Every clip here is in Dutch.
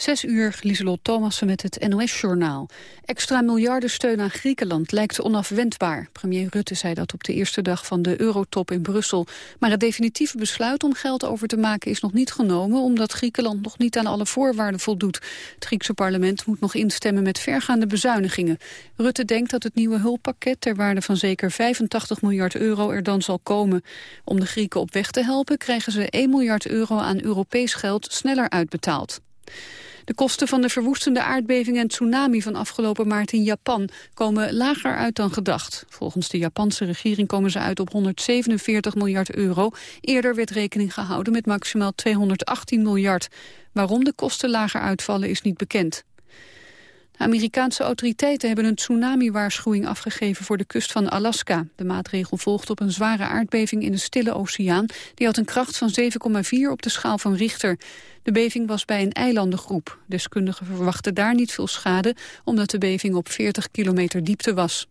Zes uur, Lieselot Thomassen met het NOS-journaal. Extra miljardensteun aan Griekenland lijkt onafwendbaar. Premier Rutte zei dat op de eerste dag van de eurotop in Brussel. Maar het definitieve besluit om geld over te maken is nog niet genomen... omdat Griekenland nog niet aan alle voorwaarden voldoet. Het Griekse parlement moet nog instemmen met vergaande bezuinigingen. Rutte denkt dat het nieuwe hulppakket ter waarde van zeker 85 miljard euro er dan zal komen. Om de Grieken op weg te helpen krijgen ze 1 miljard euro aan Europees geld sneller uitbetaald. De kosten van de verwoestende aardbeving en tsunami van afgelopen maart in Japan komen lager uit dan gedacht. Volgens de Japanse regering komen ze uit op 147 miljard euro. Eerder werd rekening gehouden met maximaal 218 miljard. Waarom de kosten lager uitvallen is niet bekend. Amerikaanse autoriteiten hebben een tsunami-waarschuwing afgegeven voor de kust van Alaska. De maatregel volgt op een zware aardbeving in de Stille Oceaan. Die had een kracht van 7,4 op de schaal van Richter. De beving was bij een eilandengroep. Deskundigen verwachten daar niet veel schade, omdat de beving op 40 kilometer diepte was.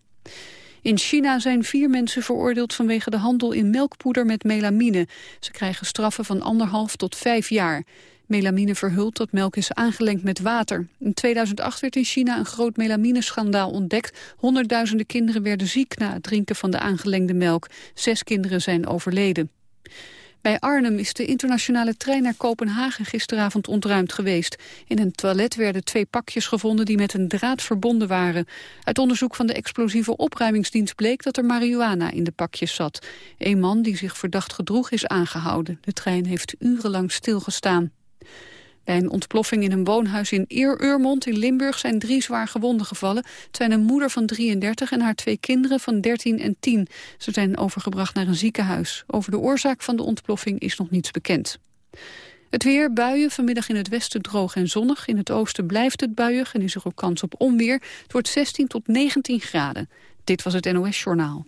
In China zijn vier mensen veroordeeld vanwege de handel in melkpoeder met melamine. Ze krijgen straffen van anderhalf tot vijf jaar. Melamine verhult dat melk is aangelengd met water. In 2008 werd in China een groot melamineschandaal ontdekt. Honderdduizenden kinderen werden ziek na het drinken van de aangelengde melk. Zes kinderen zijn overleden. Bij Arnhem is de internationale trein naar Kopenhagen gisteravond ontruimd geweest. In een toilet werden twee pakjes gevonden die met een draad verbonden waren. Uit onderzoek van de explosieve opruimingsdienst bleek dat er marihuana in de pakjes zat. Een man die zich verdacht gedroeg is aangehouden. De trein heeft urenlang stilgestaan. Bij een ontploffing in een woonhuis in Eer-Urmond in Limburg zijn drie zwaar gewonden gevallen. Het zijn een moeder van 33 en haar twee kinderen van 13 en 10. Ze zijn overgebracht naar een ziekenhuis. Over de oorzaak van de ontploffing is nog niets bekend. Het weer, buien, vanmiddag in het westen droog en zonnig. In het oosten blijft het buiig en is er ook kans op onweer. Het wordt 16 tot 19 graden. Dit was het NOS Journaal.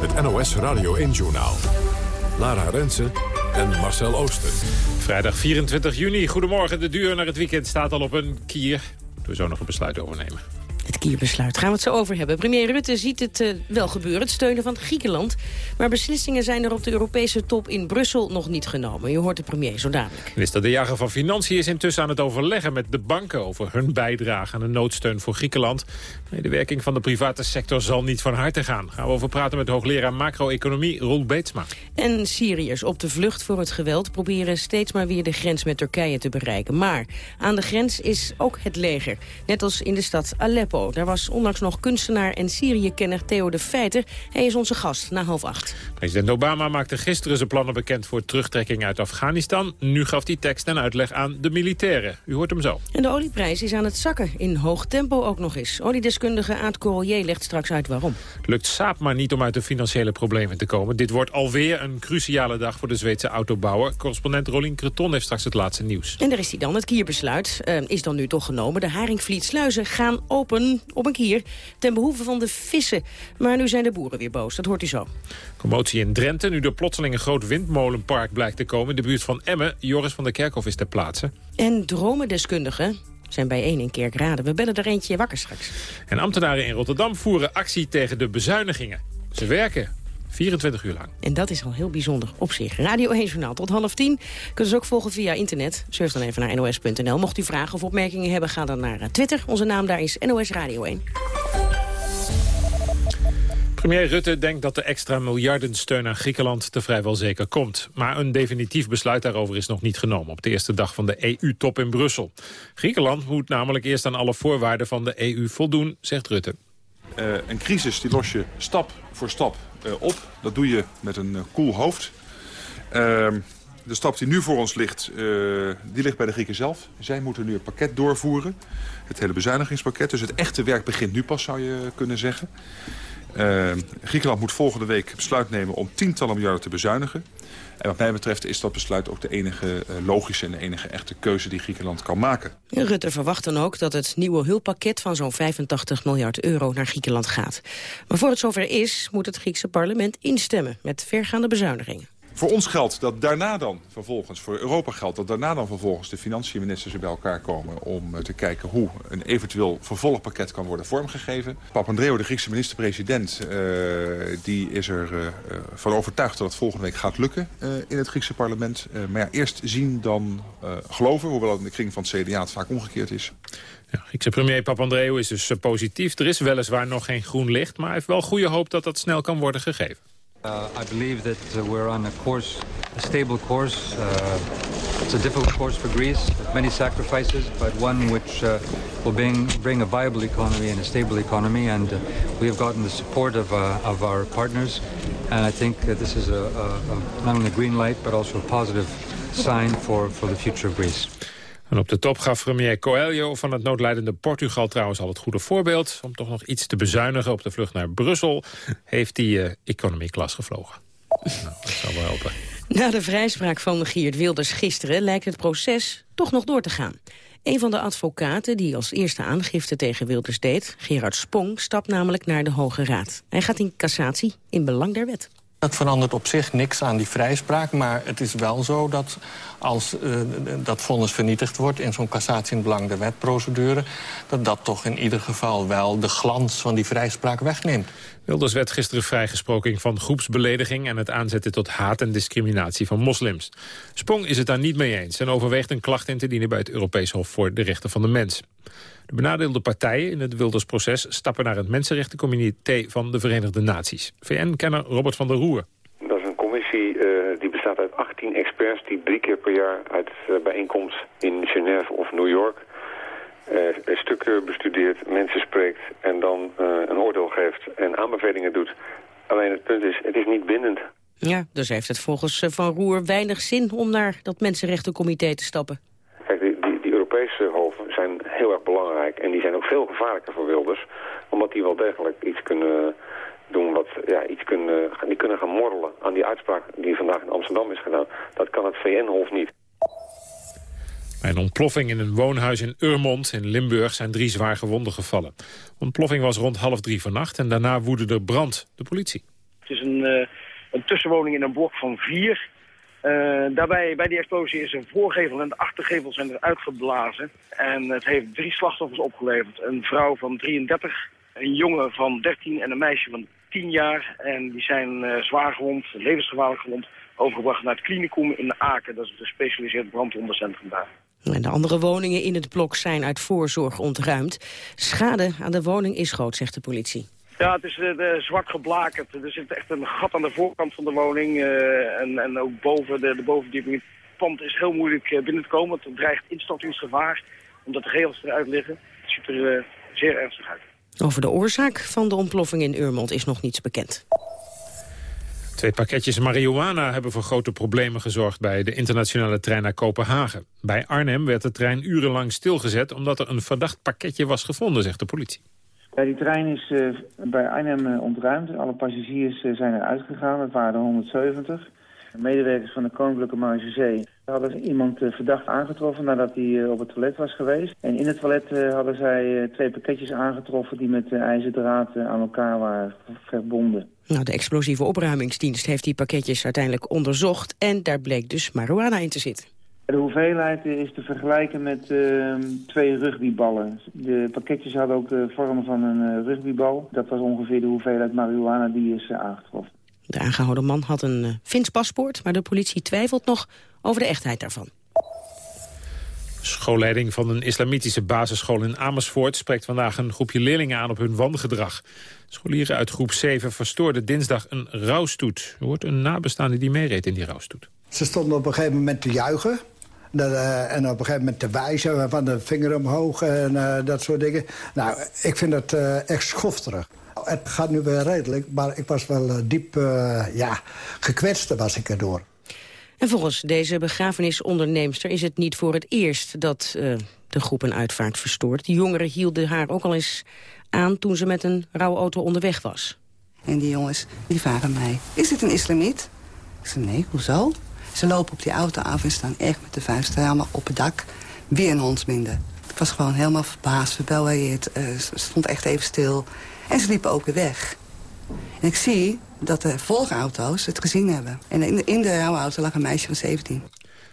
Het NOS Radio 1 Journaal. Lara Rensen en Marcel Ooster. Vrijdag 24 juni. Goedemorgen. De duur naar het weekend staat al op een kier. We zo nog een besluit overnemen. Het kierbesluit gaan we het zo over hebben. Premier Rutte ziet het uh, wel gebeuren, het steunen van Griekenland. Maar beslissingen zijn er op de Europese top in Brussel nog niet genomen. Je hoort de premier zo dadelijk. Minister De Jager van Financiën is intussen aan het overleggen met de banken... over hun bijdrage aan de noodsteun voor Griekenland. De werking van de private sector zal niet van harte gaan. Gaan we over praten met hoogleraar macro-economie Roel Beetsma. En Syriërs op de vlucht voor het geweld... proberen steeds maar weer de grens met Turkije te bereiken. Maar aan de grens is ook het leger. Net als in de stad Aleppo. Daar was onlangs nog kunstenaar en Syrië-kenner Theo de Feiter. Hij is onze gast na half acht. President Obama maakte gisteren zijn plannen bekend voor terugtrekking uit Afghanistan. Nu gaf hij tekst en uitleg aan de militairen. U hoort hem zo. En de olieprijs is aan het zakken, in hoog tempo ook nog eens. Oliedeskundige Aad Corollier legt straks uit waarom. Het lukt Saab maar niet om uit de financiële problemen te komen. Dit wordt alweer een cruciale dag voor de Zweedse autobouwer. Correspondent Rolien Creton heeft straks het laatste nieuws. En daar is hij dan. Het kierbesluit uh, is dan nu toch genomen. De Haringvlietsluizen gaan open op een kier ten behoeve van de vissen. Maar nu zijn de boeren weer boos, dat hoort u zo. Commotie in Drenthe, nu er plotseling een groot windmolenpark blijkt te komen... in de buurt van Emmen. Joris van der Kerkhof is ter plaatse. En dromendeskundigen zijn bijeen in Kerkrade. We bellen er eentje wakker straks. En ambtenaren in Rotterdam voeren actie tegen de bezuinigingen. Ze werken 24 uur lang. En dat is al heel bijzonder op zich. Radio 1 Journaal tot half tien. Kunt ze ook volgen via internet. Surf dan even naar nos.nl. Mocht u vragen of opmerkingen hebben, ga dan naar eh, Twitter. Onze naam daar is NOS Radio 1. Premier Rutte denkt dat de extra miljardensteun aan Griekenland te vrijwel zeker komt. Maar een definitief besluit daarover is nog niet genomen op de eerste dag van de EU-top in Brussel. Griekenland moet namelijk eerst aan alle voorwaarden van de EU voldoen, zegt Rutte. Uh, een crisis die los je stap voor stap uh, op. Dat doe je met een uh, koel hoofd. Ehm, de stap die nu voor ons ligt, die ligt bij de Grieken zelf. Zij moeten nu het pakket doorvoeren. Het hele bezuinigingspakket. Dus het echte werk begint nu pas, zou je kunnen zeggen. Ehm, Griekenland moet volgende week besluit nemen om tientallen miljarden te bezuinigen. En wat mij betreft is dat besluit ook de enige uh, logische en de enige echte keuze die Griekenland kan maken. Rutte verwacht dan ook dat het nieuwe hulppakket van zo'n 85 miljard euro naar Griekenland gaat. Maar voor het zover is, moet het Griekse parlement instemmen met vergaande bezuinigingen. Voor ons geldt dat daarna dan vervolgens, voor Europa geldt dat daarna dan vervolgens de financiënministers bij elkaar komen om eh, te kijken hoe een eventueel vervolgpakket kan worden vormgegeven. Papandreou, de Griekse minister-president, uh, die is er uh, van overtuigd dat het volgende week gaat lukken in het Griekse parlement. maar ja, eerst zien dan geloven, hoewel het in de kring van het CDA het vaak omgekeerd is. Ja, Griekse premier Papandreou is dus positief. Er is weliswaar nog geen groen licht, maar hij heeft wel goede hoop dat dat snel kan worden gegeven. Uh, I believe that uh, we're on a course, a stable course. Uh, it's a difficult course for Greece, with many sacrifices, but one which uh, will bring, bring a viable economy and a stable economy. And uh, we have gotten the support of, uh, of our partners. And I think this is a, a, a, not only a green light, but also a positive sign for, for the future of Greece. En op de top gaf premier Coelho van het noodlijdende Portugal trouwens al het goede voorbeeld. Om toch nog iets te bezuinigen op de vlucht naar Brussel... heeft hij uh, economy class gevlogen. nou, dat zal wel helpen. Na de vrijspraak van Geert Wilders gisteren lijkt het proces toch nog door te gaan. Een van de advocaten die als eerste aangifte tegen Wilders deed, Gerard Spong, stapt namelijk naar de Hoge Raad. Hij gaat in cassatie in belang der wet. Dat verandert op zich niks aan die vrijspraak, maar het is wel zo dat als uh, dat vonnis vernietigd wordt in zo'n cassatie in belang der wetprocedure, dat dat toch in ieder geval wel de glans van die vrijspraak wegneemt. Wilders werd gisteren vrijgesproken van groepsbelediging en het aanzetten tot haat en discriminatie van moslims. Spong is het daar niet mee eens en overweegt een klacht in te dienen bij het Europees Hof voor de Rechten van de Mens. De benadeelde partijen in het Wildersproces stappen naar het Mensenrechtencomité van de Verenigde Naties. VN-kenner Robert van der Roer. Dat is een commissie uh, die bestaat uit 18 experts die drie keer per jaar uit uh, bijeenkomst in Genève of New York uh, stukken bestudeert, mensen spreekt en dan een oordeel geeft en aanbevelingen doet. Alleen het punt is, het is niet bindend. Ja, dus heeft het volgens Van Roer weinig zin om naar dat Mensenrechtencomité te stappen. Kijk, die, die, die Europese hoven zijn heel erg belangrijk en die zijn ook veel gevaarlijker voor Wilders, omdat die wel degelijk iets kunnen doen wat ja, iets kunnen, die kunnen gaan morrelen aan die uitspraak die vandaag in Amsterdam is gedaan. Dat kan het VN-hof niet. Bij een ontploffing in een woonhuis in Urmond in Limburg zijn drie zwaar gewonden gevallen. De ontploffing was rond half drie vannacht en daarna woedde er brand. De politie. Het is een, uh, een tussenwoning in een blok van vier. Uh, daarbij, bij die explosie is een voorgevel en de achtergevel zijn er uitgeblazen. En het heeft drie slachtoffers opgeleverd. Een vrouw van 33, een jongen van 13 en een meisje van 10 jaar. En die zijn uh, zwaar gewond, levensgevaarlijk gewond, overgebracht naar het klinicum in Aken. Dat is een gespecialiseerd brandwondencentrum daar. En de andere woningen in het blok zijn uit voorzorg ontruimd. Schade aan de woning is groot, zegt de politie. Ja, het is uh, zwart geblakerd. Er zit echt een gat aan de voorkant van de woning. Uh, en, en ook boven de, de bovendieping. Het pand is heel moeilijk uh, binnen te komen. Het dreigt instortingsgevaar, omdat de regels eruit liggen. Het ziet er zeer ernstig uit. Over de oorzaak van de ontploffing in Urmond is nog niets bekend. Twee pakketjes marihuana hebben voor grote problemen gezorgd bij de internationale trein naar Kopenhagen. Bij Arnhem werd de trein urenlang stilgezet omdat er een verdacht pakketje was gevonden, zegt de politie. Ja, die trein is uh, bij Arnhem uh, ontruimd. Alle passagiers uh, zijn eruit gegaan. Het waren er 170. Medewerkers van de Koninklijke Marge hadden iemand verdacht aangetroffen nadat hij op het toilet was geweest. En in het toilet hadden zij twee pakketjes aangetroffen die met ijzerdraad aan elkaar waren verbonden. Nou, de explosieve opruimingsdienst heeft die pakketjes uiteindelijk onderzocht... en daar bleek dus marihuana in te zitten. De hoeveelheid is te vergelijken met uh, twee rugbyballen. De pakketjes hadden ook de vorm van een uh, rugbybal. Dat was ongeveer de hoeveelheid marihuana die is uh, aangetroffen. De aangehouden man had een Fins paspoort, maar de politie twijfelt nog over de echtheid daarvan. Schoolleiding van een islamitische basisschool in Amersfoort... spreekt vandaag een groepje leerlingen aan op hun wangedrag. Scholieren uit groep 7 verstoorden dinsdag een rouwstoet. Er wordt een nabestaande die meereed in die rouwstoet. Ze stonden op een gegeven moment te juichen. Dat, uh, en op een gegeven moment te wijzen, van de vinger omhoog en uh, dat soort dingen. Nou, ik vind uh, echt schofterig. Het gaat nu weer redelijk, maar ik was wel diep ja, gekwetst was ik erdoor. En volgens deze begrafenisonderneemster is het niet voor het eerst dat de groep een uitvaart verstoort. De jongeren hielden haar ook al eens aan toen ze met een rouwauto onderweg was. En die jongens, die vragen mij, is dit een islamiet? Ik zei, nee, hoezo? Ze lopen op die auto af en staan echt met de vuisten helemaal op het dak. Weer een hondsminder. Ik was gewoon helemaal verbaasd, verbelweerd. Uh, stond echt even stil. En ze liepen ook weer weg. En ik zie dat de volgauto's het gezien hebben. En in de, in de rouwauto lag een meisje van 17.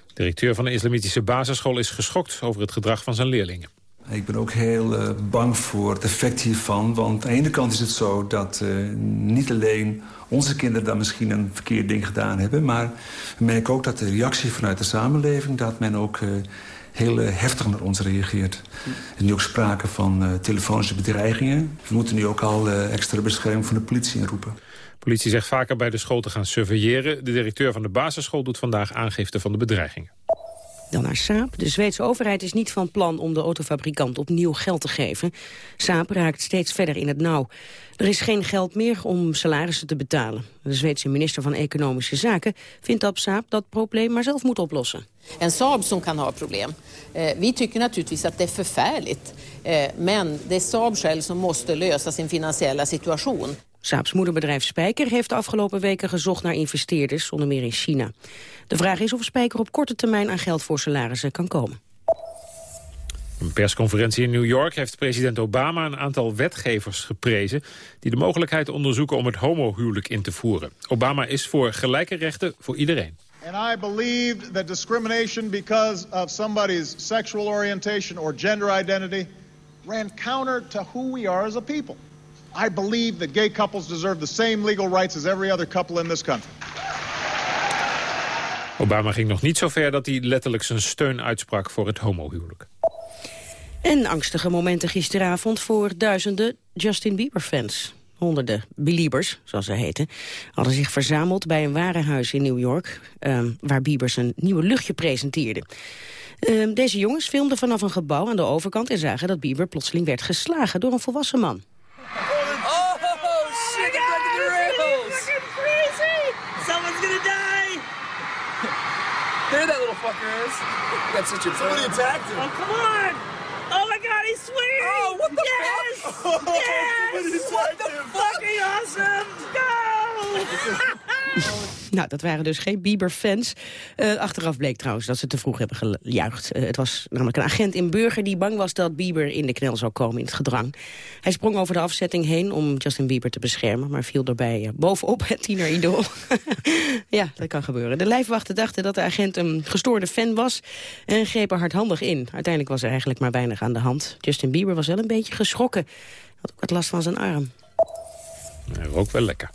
De directeur van de islamitische basisschool is geschokt over het gedrag van zijn leerlingen. Ik ben ook heel uh, bang voor het effect hiervan. Want aan de ene kant is het zo dat uh, niet alleen onze kinderen dan misschien een verkeerd ding gedaan hebben... maar we merken ook dat de reactie vanuit de samenleving... dat men ook uh, heel heftig naar ons reageert. Er is nu ook sprake van telefonische bedreigingen. We moeten nu ook al extra bescherming van de politie inroepen. De politie zegt vaker bij de school te gaan surveilleren. De directeur van de basisschool doet vandaag aangifte van de bedreigingen. Dan naar Saab. De Zweedse overheid is niet van plan om de autofabrikant opnieuw geld te geven. Saab raakt steeds verder in het nauw. Er is geen geld meer om salarissen te betalen. De Zweedse minister van Economische Zaken vindt dat Saab dat probleem maar zelf moet oplossen. En Saab som kan ha problem. Eh, vi tycker naturligtvis att det är förfärligt. Eh, men det är Saab själv som måste lösa sin finansiella situation. Saabs moederbedrijf Spijker heeft de afgelopen weken gezocht naar investeerders, onder meer in China. De vraag is of Spijker op korte termijn aan geld voor salarissen kan komen. een persconferentie in New York heeft president Obama een aantal wetgevers geprezen... die de mogelijkheid onderzoeken om het homohuwelijk in te voeren. Obama is voor gelijke rechten voor iedereen. And I believe that discrimination because of somebody's sexual orientation or gender identity ran counter to who we are as a people. I believe that gay couples deserve the same legal rights as every other couple in this country. Obama ging nog niet zo ver dat hij letterlijk zijn steun uitsprak voor het homohuwelijk. En angstige momenten gisteravond voor duizenden Justin Bieber-fans. Honderden Beliebers, zoals ze heten, hadden zich verzameld bij een warenhuis in New York... Um, waar Bieber zijn nieuwe luchtje presenteerde. Um, deze jongens filmden vanaf een gebouw aan de overkant... en zagen dat Bieber plotseling werd geslagen door een volwassen man. There that little fucker is. That's such a Somebody attacked him. Oh, come on. Oh my god, he's swinging! Oh, what the yes! fuck? yes! Oh, what the fucking awesome! Go! Nou, dat waren dus geen Bieber-fans. Uh, achteraf bleek trouwens dat ze te vroeg hebben gejuicht. Uh, het was namelijk een agent in Burger die bang was dat Bieber in de knel zou komen in het gedrang. Hij sprong over de afzetting heen om Justin Bieber te beschermen, maar viel daarbij uh, bovenop het tieneridool. ja, dat kan gebeuren. De lijfwachten dachten dat de agent een gestoorde fan was en grepen hardhandig in. Uiteindelijk was er eigenlijk maar weinig aan de hand. Justin Bieber was wel een beetje geschrokken. Had ook wat last van zijn arm. Hij rook wel lekker.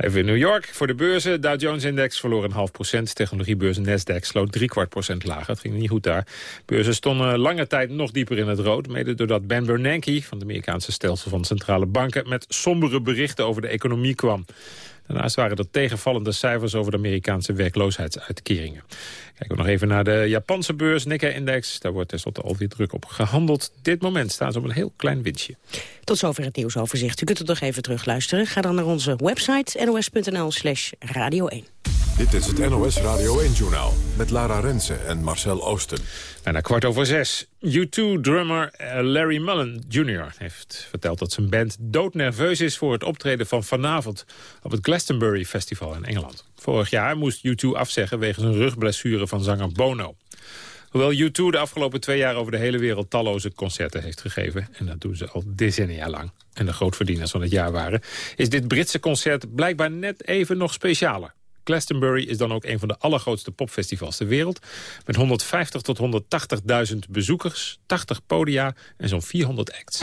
Even in New York voor de beurzen. Dow Jones-index verloor een half procent. Technologiebeurs Nasdaq sloot drie kwart procent lager. Het ging niet goed daar. Beurzen stonden lange tijd nog dieper in het rood. Mede doordat Ben Bernanke van het Amerikaanse stelsel van centrale banken... met sombere berichten over de economie kwam. Daarnaast waren er tegenvallende cijfers over de Amerikaanse werkloosheidsuitkeringen. Kijken we nog even naar de Japanse beurs, Nikkei-index. Daar wordt tenslotte alweer druk op gehandeld. Dit moment staan ze op een heel klein winstje. Tot zover het nieuwsoverzicht. U kunt het nog even terugluisteren. Ga dan naar onze website nos.nl slash radio 1. Dit is het NOS Radio 1-journaal met Lara Rensen en Marcel Oosten. Bijna kwart over zes. U2-drummer eh, Larry Mullen Jr. heeft verteld dat zijn band doodnerveus is... voor het optreden van vanavond op het Glastonbury Festival in Engeland. Vorig jaar moest U2 afzeggen wegens een rugblessure van zanger Bono. Hoewel U2 de afgelopen twee jaar over de hele wereld talloze concerten heeft gegeven... en dat doen ze al decennia lang, en de grootverdieners van het jaar waren... is dit Britse concert blijkbaar net even nog specialer. Glastonbury is dan ook een van de allergrootste popfestivals ter wereld... met 150 tot 180.000 bezoekers, 80 podia en zo'n 400 acts.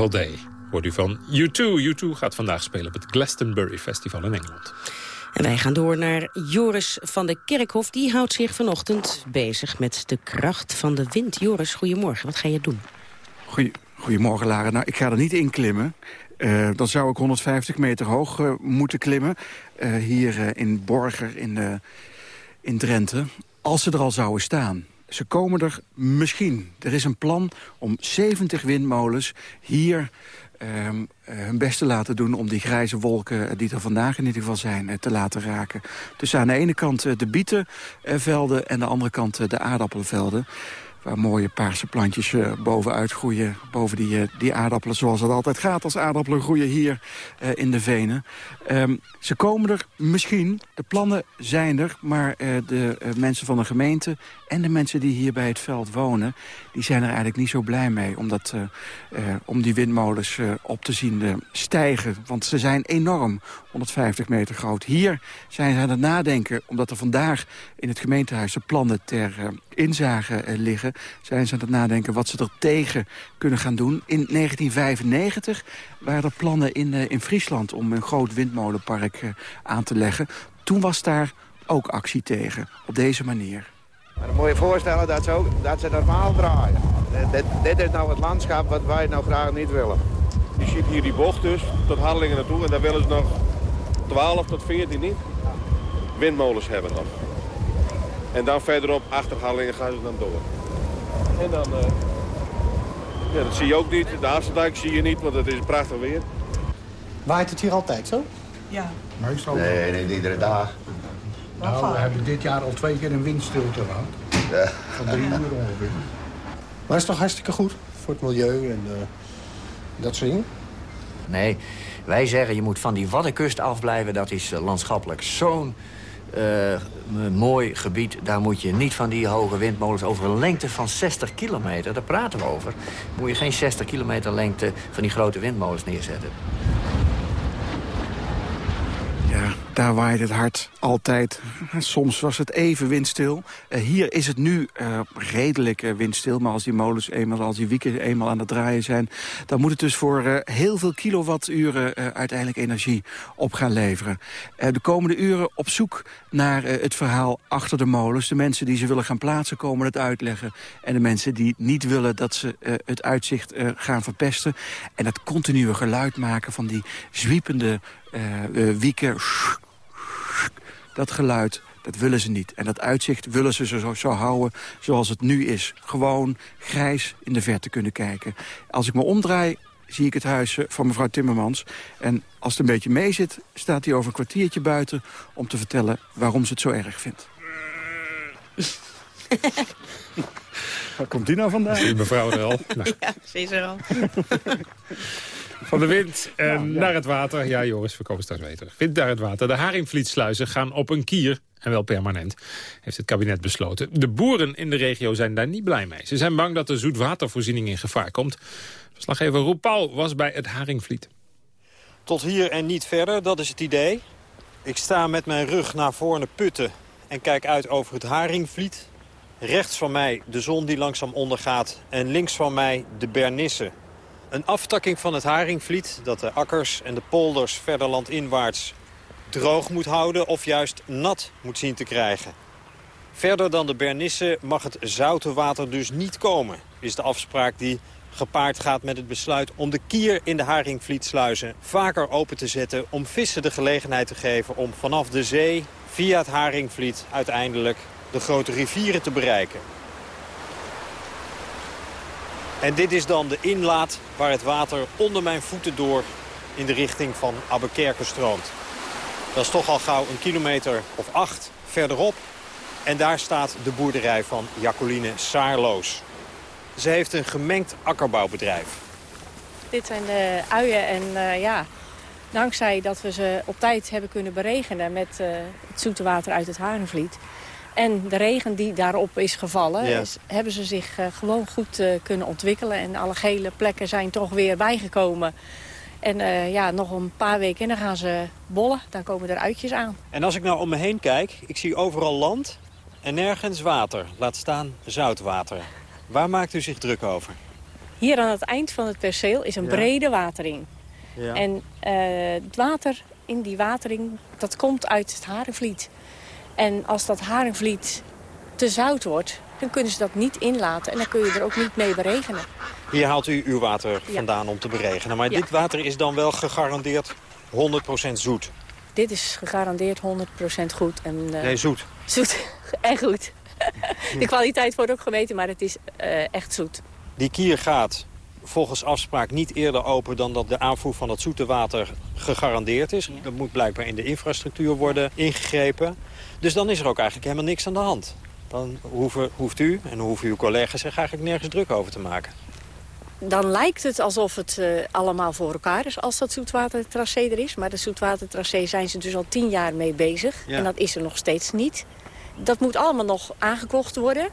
Beautiful Day. Hoort u van U2. U2 gaat vandaag spelen op het Glastonbury Festival in Engeland. En wij gaan door naar Joris van de Kerkhof. Die houdt zich vanochtend bezig met de kracht van de wind. Joris, goedemorgen. Wat ga je doen? Goeie, goedemorgen, Lara. Nou, ik ga er niet in klimmen. Eh, dan zou ik 150 meter hoog eh, moeten klimmen. eh, hier eh, in Borger in, in Drenthe. Als ze er al zouden staan. Ze komen er misschien. Er is een plan om 70 windmolens hier ehm, eh, hun best te laten doen... om die grijze wolken eh, die er vandaag in ieder geval zijn eh, te laten raken. Dus aan de ene kant de bietenvelden en aan de andere kant de aardappelvelden waar mooie paarse plantjes bovenuit groeien. Boven die, die aardappelen zoals het altijd gaat als aardappelen groeien hier in de venen. Ehm, ze komen er misschien, de plannen zijn er... maar de mensen van de gemeente en de mensen die hier bij het veld wonen... die zijn er eigenlijk niet zo blij mee omdat, eh, eh, om die windmolens eh, op te zien stijgen. Want ze zijn enorm, 150 meter groot. Hier zijn ze aan het nadenken, omdat er vandaag in het gemeentehuis... de plannen ter inzage liggen, zijn ze aan het nadenken wat ze er tegen kunnen gaan doen. In 1995 waren er plannen in, in Friesland om een groot windmolenpark aan te leggen. Toen was daar ook actie tegen, op deze manier. Maar dan moet je je voorstellen dat ze, ook, dat ze normaal draaien. Dit, dit is nou het landschap wat wij nou graag niet willen. Je ziet hier die bocht dus, tot Harlingen naartoe. En daar willen ze nog 12 tot 14 niet. Windmolens hebben nog. En dan verderop, achter Harlingen, gaan ze dan door. En dan, eh, ja, dat zie je ook niet. De Afsterdijk zie je niet, want het is prachtig weer. Waait het hier altijd zo? Ja. Meestal. Nee, niet iedere dag. Nou, we hebben dit jaar al twee keer een windstilte gehad. Ja. Van drie uur ongeveer. Maar is toch hartstikke goed voor het milieu en eh, dat soort dingen? Nee, wij zeggen je moet van die Waddenkust afblijven. Dat is eh, landschappelijk zo'n eh, mooi gebied. Daar moet je niet van die hoge windmolens over een lengte van 60 kilometer. Daar praten we over. Moet je geen 60 kilometer lengte van die grote windmolens neerzetten. Daar waait het hard, altijd. Soms was het even windstil. Eh, hier is het nu eh, redelijk eh, windstil. Maar als die molens eenmaal, als die wieken eenmaal aan het draaien zijn... dan moet het dus voor heel veel kilowatturen uiteindelijk energie op gaan leveren. De komende uren op zoek naar het verhaal achter de molens. De mensen die ze willen gaan plaatsen komen het uitleggen. En de mensen die niet willen dat ze het uitzicht gaan verpesten. En dat continue geluid maken van die zwiepende eh, eh, wieken. Dat geluid, dat willen ze niet. En dat uitzicht willen ze zo, zo houden zoals het nu is. Gewoon grijs in de verte kunnen kijken. Als ik me omdraai, zie ik het huis van mevrouw Timmermans. En als het een beetje mee zit, staat hij over een kwartiertje buiten... om te vertellen waarom ze het zo erg vindt. Waar komt die nou vandaan? Die mevrouw er al. Ja, ze is er al. Van de wind eh, naar het water. Ja, Joris, we komen straks weten. Wind naar het water. De Haringvlietsluizen gaan op een kier. En wel permanent, heeft het kabinet besloten. De boeren in de regio zijn daar niet blij mee. Ze zijn bang dat de zoetwatervoorziening in gevaar komt. Verslaggever Roep Paul was bij het Haringvliet. Tot hier en niet verder, dat is het idee. Ik sta met mijn rug naar Voorne Putten en kijk uit over het Haringvliet. Rechts van mij de zon die langzaam ondergaat en links van mij de Bernisse. Een aftakking van het Haringvliet dat de akkers en de polders verder landinwaarts droog moet houden of juist nat moet zien te krijgen. Verder dan de Bernisse mag het zoute water dus niet komen, is de afspraak die gepaard gaat met het besluit om de kier in de Haringvlietsluizen vaker open te zetten... om vissen de gelegenheid te geven om vanaf de zee via het Haringvliet uiteindelijk de grote rivieren te bereiken. En dit is dan de inlaat waar het water onder mijn voeten door in de richting van Abbekerke stroomt. Dat is toch al gauw een kilometer of acht verderop. En daar staat de boerderij van Jacoline Saarloos. Ze heeft een gemengd akkerbouwbedrijf. Dit zijn de uien en uh, ja, dankzij dat we ze op tijd hebben kunnen beregenen... met uh, het zoete water uit het Harenvliet... en de regen die daarop is gevallen... Ja. Is, hebben ze zich uh, gewoon goed kunnen ontwikkelen. En alle gele plekken zijn toch weer bijgekomen... En ja, nog een paar weken en dan gaan ze bollen. Dan komen er uitjes aan. En als ik nou om me heen kijk, ik zie overal land en nergens water. Laat staan zoutwater. Waar maakt u zich druk over? Hier aan het eind van het perceel is een Ja. brede watering. Ja. En eh, het water in die watering, dat komt uit het Haringvliet. En als dat Haringvliet te zout wordt, dan kunnen ze dat niet inlaten. En dan kun je er ook niet mee beregenen. Hier haalt u uw water Ja. vandaan om te beregenen. Maar Ja. dit water is dan wel gegarandeerd 100% zoet. Dit is gegarandeerd 100% goed. En, eh, Nee, zoet. Zoet en goed. De kwaliteit wordt ook gemeten, maar het is eh, echt zoet. Die kier gaat volgens afspraak niet eerder open dan dat de aanvoer van het zoete water gegarandeerd is. Dat moet blijkbaar in de infrastructuur worden ingegrepen. Dus dan is er ook eigenlijk helemaal niks aan de hand. Dan hoeven, hoeft u en hoeven uw collega's zich eigenlijk nergens druk over te maken. Dan lijkt het alsof het eh, allemaal voor elkaar is als dat zoetwatertracé er is. Maar de zoetwatertracé zijn ze dus al tien jaar mee bezig. Ja. En dat is er nog steeds niet. Dat moet allemaal nog aangekocht worden.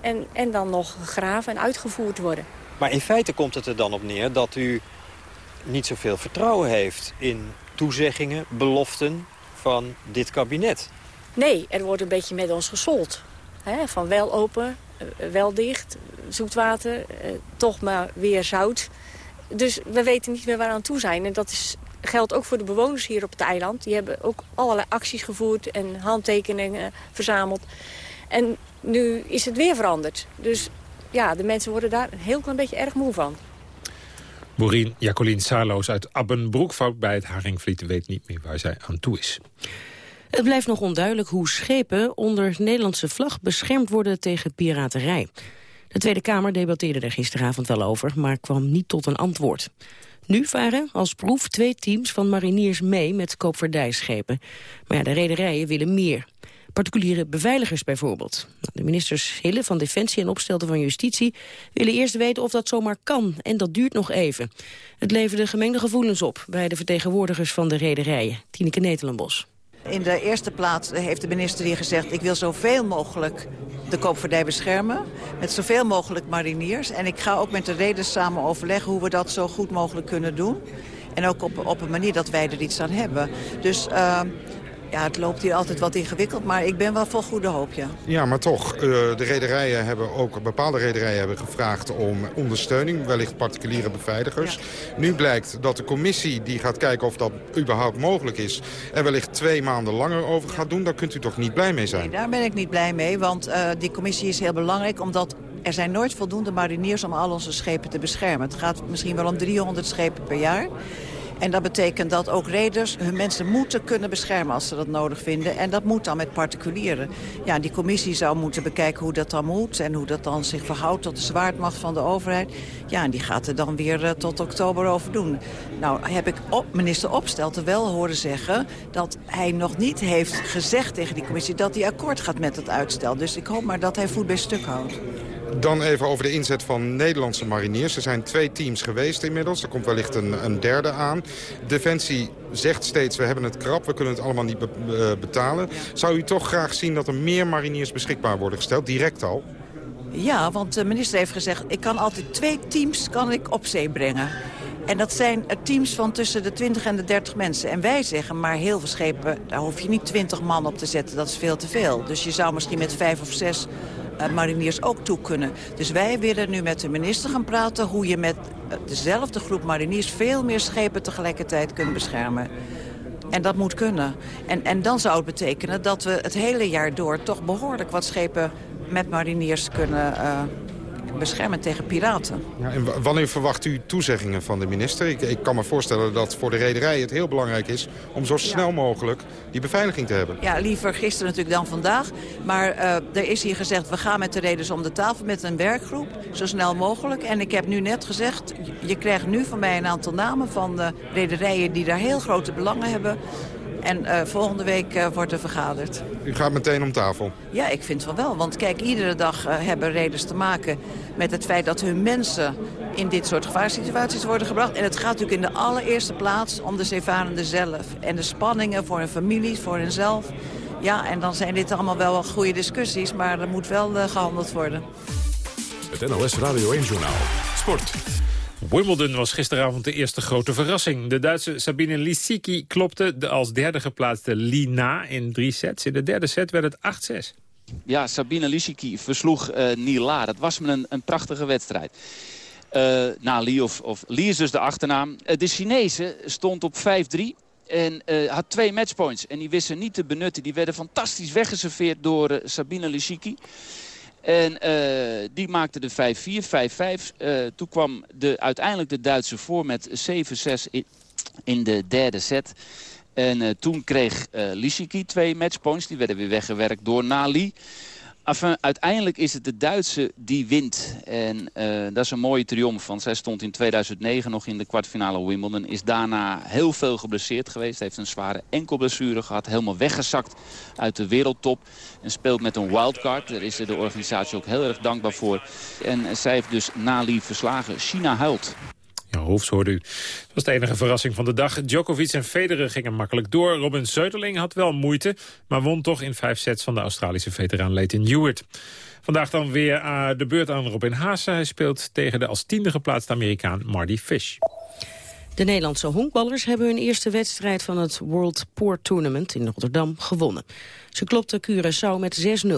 En, en dan nog gegraven en uitgevoerd worden. Maar in feite komt het er dan op neer dat u niet zoveel vertrouwen heeft in toezeggingen, beloften van dit kabinet. Nee, er wordt een beetje met ons gesold. Van wel open, eh, wel dicht, zoetwater, eh, toch maar weer zout. Dus we weten niet meer waar aan toe zijn. En dat is, geldt ook voor de bewoners hier op het eiland. Die hebben ook allerlei acties gevoerd en handtekeningen verzameld. En nu is het weer veranderd. Dus ja, de mensen worden daar een heel klein beetje erg moe van. Boerien Jacqueline Saarloos uit Abbenbroek, fout bij het Haringvliet, weet niet meer waar zij aan toe is. Het blijft nog onduidelijk hoe schepen onder Nederlandse vlag beschermd worden tegen piraterij. De Tweede Kamer debatteerde er gisteravond wel over, maar kwam niet tot een antwoord. Nu varen als proef twee teams van mariniers mee met koopvaardijschepen. Maar de rederijen willen meer. Particuliere beveiligers bijvoorbeeld. De ministers Hille van Defensie en Opstelten van Justitie willen eerst weten of dat zomaar kan. En dat duurt nog even. Het leverde gemengde gevoelens op bij de vertegenwoordigers van de rederijen. Tineke Netelenbos. In de eerste plaats heeft de minister hier gezegd... ik wil zoveel mogelijk de koopvaardij beschermen. Met zoveel mogelijk mariniers. En ik ga ook met de reders samen overleggen hoe we dat zo goed mogelijk kunnen doen. En ook op, op een manier dat wij er iets aan hebben. Dus uh, ja, het loopt hier altijd wat ingewikkeld. Maar ik ben wel vol goede hoop, ja. Ja, maar toch, uh, de rederijen hebben ook, bepaalde rederijen hebben gevraagd om ondersteuning, wellicht particuliere beveiligers. Ja. Nu blijkt dat de commissie die gaat kijken of dat überhaupt mogelijk is, er wellicht twee maanden langer over gaat doen. Daar kunt u toch niet blij mee zijn? Nee, daar ben ik niet blij mee, want uh, die commissie is heel belangrijk, omdat er zijn nooit voldoende mariniers om al onze schepen te beschermen. Het gaat misschien wel om 300 schepen per jaar. En dat betekent dat ook reders hun mensen moeten kunnen beschermen als ze dat nodig vinden. En dat moet dan met particulieren. Ja, die commissie zou moeten bekijken hoe dat dan moet... en hoe dat dan zich verhoudt tot de zwaardmacht van de overheid. Ja, en die gaat er dan weer uh, tot oktober over doen. Nou heb ik op, minister Opstelten wel horen zeggen... dat hij nog niet heeft gezegd tegen die commissie... dat hij akkoord gaat met het uitstel. Dus ik hoop maar dat hij voet bij stuk houdt. Dan even over de inzet van Nederlandse mariniers. Er zijn twee teams geweest inmiddels. Er komt wellicht een, een derde aan. Defensie zegt steeds, we hebben het krap, we kunnen het allemaal niet be uh, betalen. Zou u toch graag zien dat er meer mariniers beschikbaar worden gesteld, direct al? Ja, want de minister heeft gezegd, ik kan altijd twee teams kan ik op zee brengen. En dat zijn teams van tussen de 20 en de 30 mensen. En wij zeggen, maar heel veel schepen, daar hoef je niet 20 man op te zetten. Dat is veel te veel. Dus je zou misschien met vijf of zes uh, mariniers ook toe kunnen. Dus wij willen nu met de minister gaan praten... hoe je met dezelfde groep mariniers veel meer schepen tegelijkertijd kunt beschermen. En dat moet kunnen. En, en dan zou het betekenen dat we het hele jaar door... toch behoorlijk wat schepen met mariniers kunnen uh, beschermen tegen piraten. Ja, en wanneer verwacht u toezeggingen van de minister? Ik, ik kan me voorstellen dat voor de rederij het heel belangrijk is... om zo snel mogelijk die beveiliging te hebben. Ja, liever gisteren natuurlijk dan vandaag. Maar uh, er is hier gezegd, we gaan met de reders om de tafel met een werkgroep. Zo snel mogelijk. En ik heb nu net gezegd, je krijgt nu van mij een aantal namen van de rederijen... die daar heel grote belangen hebben. En uh, volgende week uh, wordt er vergaderd. U gaat meteen om tafel? Ja, ik vind wel wel. Want kijk, iedere dag uh, hebben reders te maken met het feit dat hun mensen in dit soort gevaarsituaties worden gebracht. En het gaat natuurlijk in de allereerste plaats om de zeevarenden zelf. En de spanningen voor hun families, voor hunzelf. Ja, en dan zijn dit allemaal wel goede discussies, maar er moet wel gehandeld worden. Het NOS Radio 1 Journaal. Sport. Wimbledon was gisteravond de eerste grote verrassing. De Duitse Sabine Lisicki klopte de als derde geplaatste Lina in drie sets. In de derde set werd het 8-6. Ja, Sabine Lisicki versloeg uh, Nila. Dat was me een, een prachtige wedstrijd. Uh, nou, Li, of, Li is dus de achternaam. Uh, de Chinese stond op 5-3. En had twee matchpoints. En die wisten niet te benutten. Die werden fantastisch weggeserveerd door Sabine Lisicki. En uh, die maakte de 5-4, 5-5. Uh, toen kwam de, uiteindelijk de Duitse voor met 7-6 in, in, de derde set. En uh, toen kreeg uh, Lissiki twee matchpoints. Die werden weer weggewerkt door Nali. Uiteindelijk is het de Duitse die wint. En uh, dat is een mooie triomf. Want zij stond in 2009 nog in de kwartfinale Wimbledon. Is daarna heel veel geblesseerd geweest. Heeft een zware enkelblessure gehad. Helemaal weggezakt uit de wereldtop. En speelt met een wildcard. Daar is de organisatie ook heel erg dankbaar voor. En zij heeft dus Nali verslagen. China huilt. Ja, Hoefs hoorde u. Dat was de enige verrassing van de dag. Djokovic en Federer gingen makkelijk door. Robin Zeuteling had wel moeite, maar won toch in vijf sets van de Australische veteraan Leighton Hewitt. Vandaag dan weer uh, de beurt aan Robin Haase. Hij speelt tegen de als tiende geplaatste Amerikaan Marty Fish. De Nederlandse honkballers hebben hun eerste wedstrijd van het World Poor Tournament in Rotterdam gewonnen. Ze klopte Curaçao met 6-0.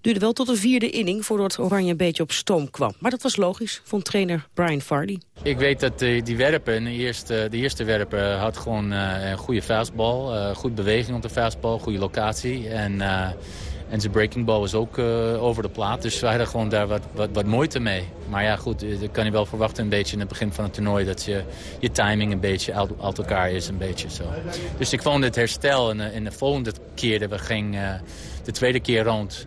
Duurde wel tot de vierde inning voordat Oranje een beetje op stoom kwam. Maar dat was logisch, vond trainer Brian Fardy. Ik weet dat die, werpen, de eerste, de eerste werpen had gewoon uh, een goede fastball. Uh, goed beweging op de fastball, goede locatie. En, uh, en zijn breaking ball was ook over de plaat. Dus wij hadden gewoon daar wat, wat, wat moeite mee. Maar ja, goed, dat kan je wel verwachten een beetje in het begin van het toernooi... dat je, je timing een beetje uit, uit elkaar is. Een beetje zo. Dus ik vond het herstel de, in de volgende keer dat we gingen... de tweede keer rond...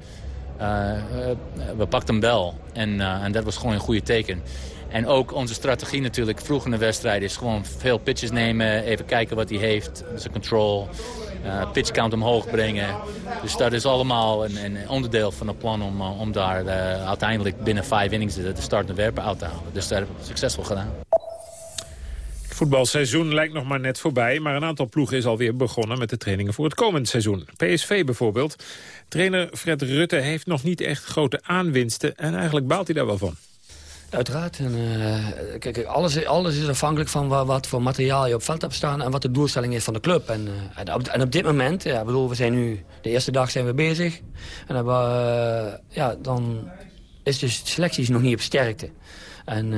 we pakten hem wel. En, en dat was gewoon een goede teken. En ook onze strategie natuurlijk vroeg in de wedstrijd is gewoon veel pitches nemen. Even kijken wat hij heeft, zijn control. Pitch count omhoog brengen. Dus dat is allemaal een, een onderdeel van het plan om, om daar uh, uiteindelijk binnen vijf innings de, de startende werpen uit te halen. Dus dat hebben we succesvol gedaan. Het voetbalseizoen lijkt nog maar net voorbij... maar een aantal ploegen is alweer begonnen met de trainingen voor het komend seizoen. PSV bijvoorbeeld. Trainer Fred Rutte heeft nog niet echt grote aanwinsten... en eigenlijk baalt hij daar wel van. Uiteraard. En, uh, kijk, alles, alles is afhankelijk van wat, wat, voor materiaal je op veld hebt staan... en wat de doelstelling is van de club. En, uh, en, op, dit moment, ja, bedoel, we zijn nu... de eerste dag zijn we bezig. En dan, uh, ja, dan is de selectie nog niet op sterkte. En,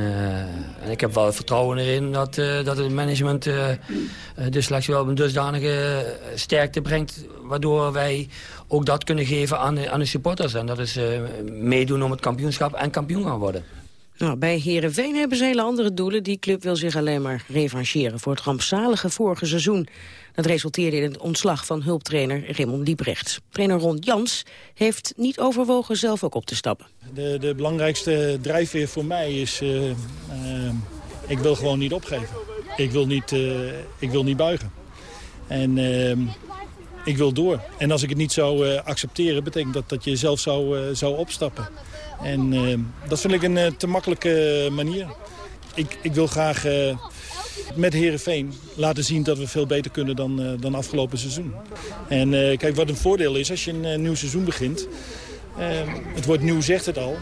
en, ik heb wel vertrouwen erin dat, dat het management de selectie wel op een dusdanige sterkte brengt... waardoor wij ook dat kunnen geven aan aan de supporters. En dat is meedoen om het kampioenschap en kampioen gaan worden. Nou, bij Herenveen hebben ze hele andere doelen. Die club wil zich alleen maar revancheren voor het rampzalige vorige seizoen. Dat resulteerde in het ontslag van hulptrainer Raymond Liebrecht. Trainer Ron Jans heeft niet overwogen zelf ook op te stappen. De, de belangrijkste drijfveer voor mij is... Uh, uh, ik wil gewoon niet opgeven. Ik wil niet, uh, ik wil niet buigen. En ik wil door. En als ik het niet zou accepteren... betekent dat dat je zelf zou, zou opstappen. En uh, dat vind ik een uh, te makkelijke manier. Ik, ik wil graag uh, met Herenveen laten zien dat we veel beter kunnen dan, dan afgelopen seizoen. En kijk, wat een voordeel is als je een nieuw seizoen begint. het woord nieuw zegt het al.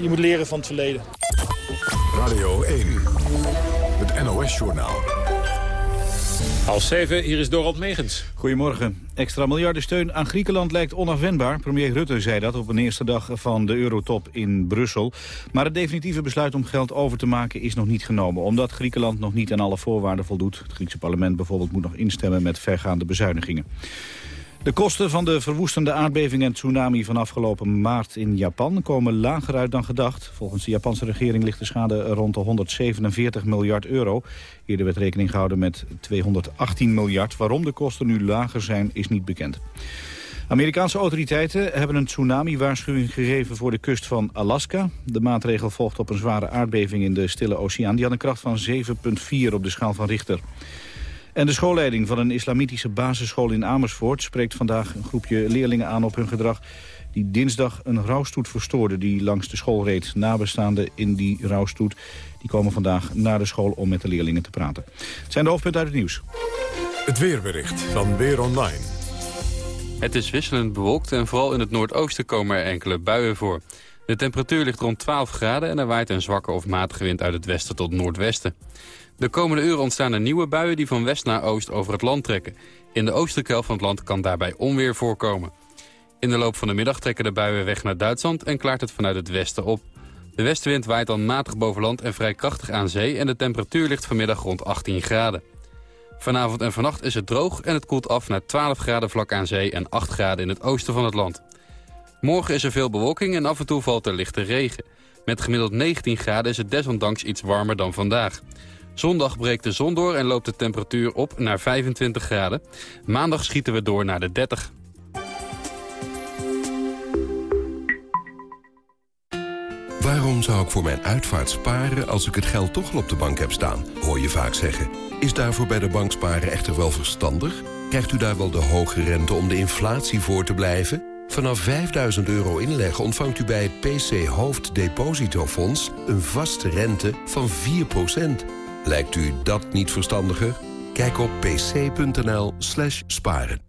je moet leren van het verleden. Radio 1, het NOS-journaal. Half zeven, hier is Dorald Megens. Goedemorgen. Extra miljardensteun aan Griekenland lijkt onafwendbaar. Premier Rutte zei dat op een eerste dag van de eurotop in Brussel. Maar het definitieve besluit om geld over te maken is nog niet genomen... omdat Griekenland nog niet aan alle voorwaarden voldoet. Het Griekse parlement bijvoorbeeld moet nog instemmen met vergaande bezuinigingen. De kosten van de verwoestende aardbeving en tsunami van afgelopen maart in Japan komen lager uit dan gedacht. Volgens de Japanse regering ligt de schade rond de 147 miljard euro. Eerder werd rekening gehouden met 218 miljard. Waarom de kosten nu lager zijn is niet bekend. Amerikaanse autoriteiten hebben een tsunami-waarschuwing gegeven voor de kust van Alaska. De maatregel volgt op een zware aardbeving in de Stille Oceaan. Die had een kracht van 7,4 op de schaal van Richter. En de schoolleiding van een islamitische basisschool in Amersfoort... spreekt vandaag een groepje leerlingen aan op hun gedrag... die dinsdag een rouwstoet verstoorde die langs de school reed. Nabestaanden in die rouwstoet die komen vandaag naar de school om met de leerlingen te praten. Het zijn de hoofdpunten uit het nieuws. Het weerbericht van Weer Online. Het is wisselend bewolkt en vooral in het noordoosten komen er enkele buien voor. De temperatuur ligt rond 12 graden en er waait een zwakke of matige wind uit het westen tot noordwesten. De komende uren ontstaan er nieuwe buien die van west naar oost over het land trekken. In de oostelijke helft van het land kan daarbij onweer voorkomen. In de loop van de middag trekken de buien weg naar Duitsland en klaart het vanuit het westen op. De westenwind waait dan matig boven land en vrij krachtig aan zee... en de temperatuur ligt vanmiddag rond 18 graden. Vanavond en vannacht is het droog en het koelt af naar 12 graden vlak aan zee... en 8 graden in het oosten van het land. Morgen is er veel bewolking en af en toe valt er lichte regen. Met gemiddeld 19 graden is het desondanks iets warmer dan vandaag. Zondag breekt de zon door en loopt de temperatuur op naar 25 graden. Maandag schieten we door naar de 30. Waarom zou ik voor mijn uitvaart sparen als ik het geld toch al op de bank heb staan? Hoor je vaak zeggen. Is daarvoor bij de bank sparen echter wel verstandig? Krijgt u daar wel de hoge rente om de inflatie voor te blijven? Vanaf 5000 euro inleggen ontvangt u bij het PC Hoofddepositofonds... een vaste rente van 4%. Lijkt u dat niet verstandiger? Kijk op pc.nl slash sparen.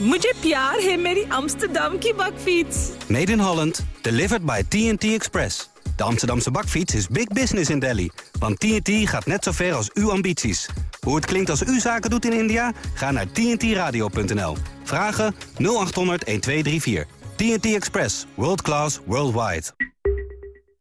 Mujhe pyaar hai meri Amsterdam ki bakfiets. Made in Holland, delivered by TNT Express. De Amsterdamse bakfiets is big business in Delhi. Want TNT gaat net zo ver als uw ambities. Hoe het klinkt als u zaken doet in India? Ga naar tntradio.nl. Vragen 0800 1234. TNT Express. World class, worldwide.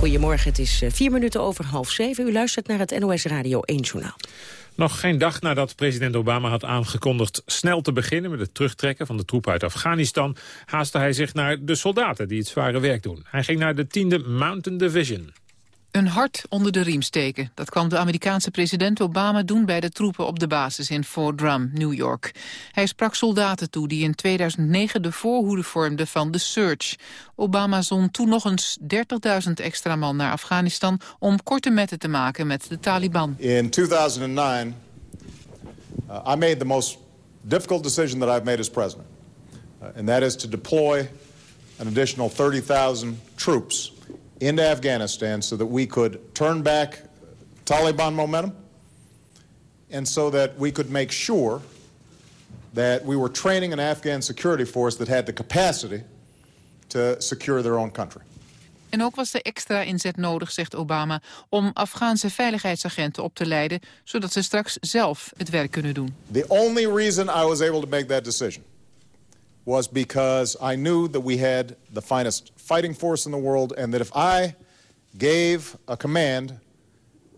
Goedemorgen, het is eh, vier minuten over half zeven. U luistert naar het NOS Radio 1 Journaal. Nog geen dag nadat president Obama had aangekondigd snel te beginnen met het terugtrekken van de troepen uit Afghanistan, haastte hij zich naar de soldaten die het zware werk doen. Hij ging naar de 10e Mountain Division. Een hart onder de riem steken. Dat kwam de Amerikaanse president Obama doen bij de troepen op de basis in Fort Drum, New York. Hij sprak soldaten toe die in 2009 de voorhoede vormden van de Surge. Obama zond toen nog eens 30.000 extra man naar Afghanistan om korte metten te maken met de Taliban. In 2009, uh, I made the most difficult decision that I've made as president. Uh, and that is to deploy an additional 30,000 troops into Afghanistan so that we could turn back Taliban momentum and so that we could make sure that we were training an Afghan security force that had the capacity to secure their own country. En ook was er extra inzet nodig, zegt Obama, om Afghaanse veiligheidsagenten op te leiden, zodat ze straks zelf het werk kunnen doen. The only reason I was able to make that decision was because I knew that we had the finest fighting force in the world and that if I gave a command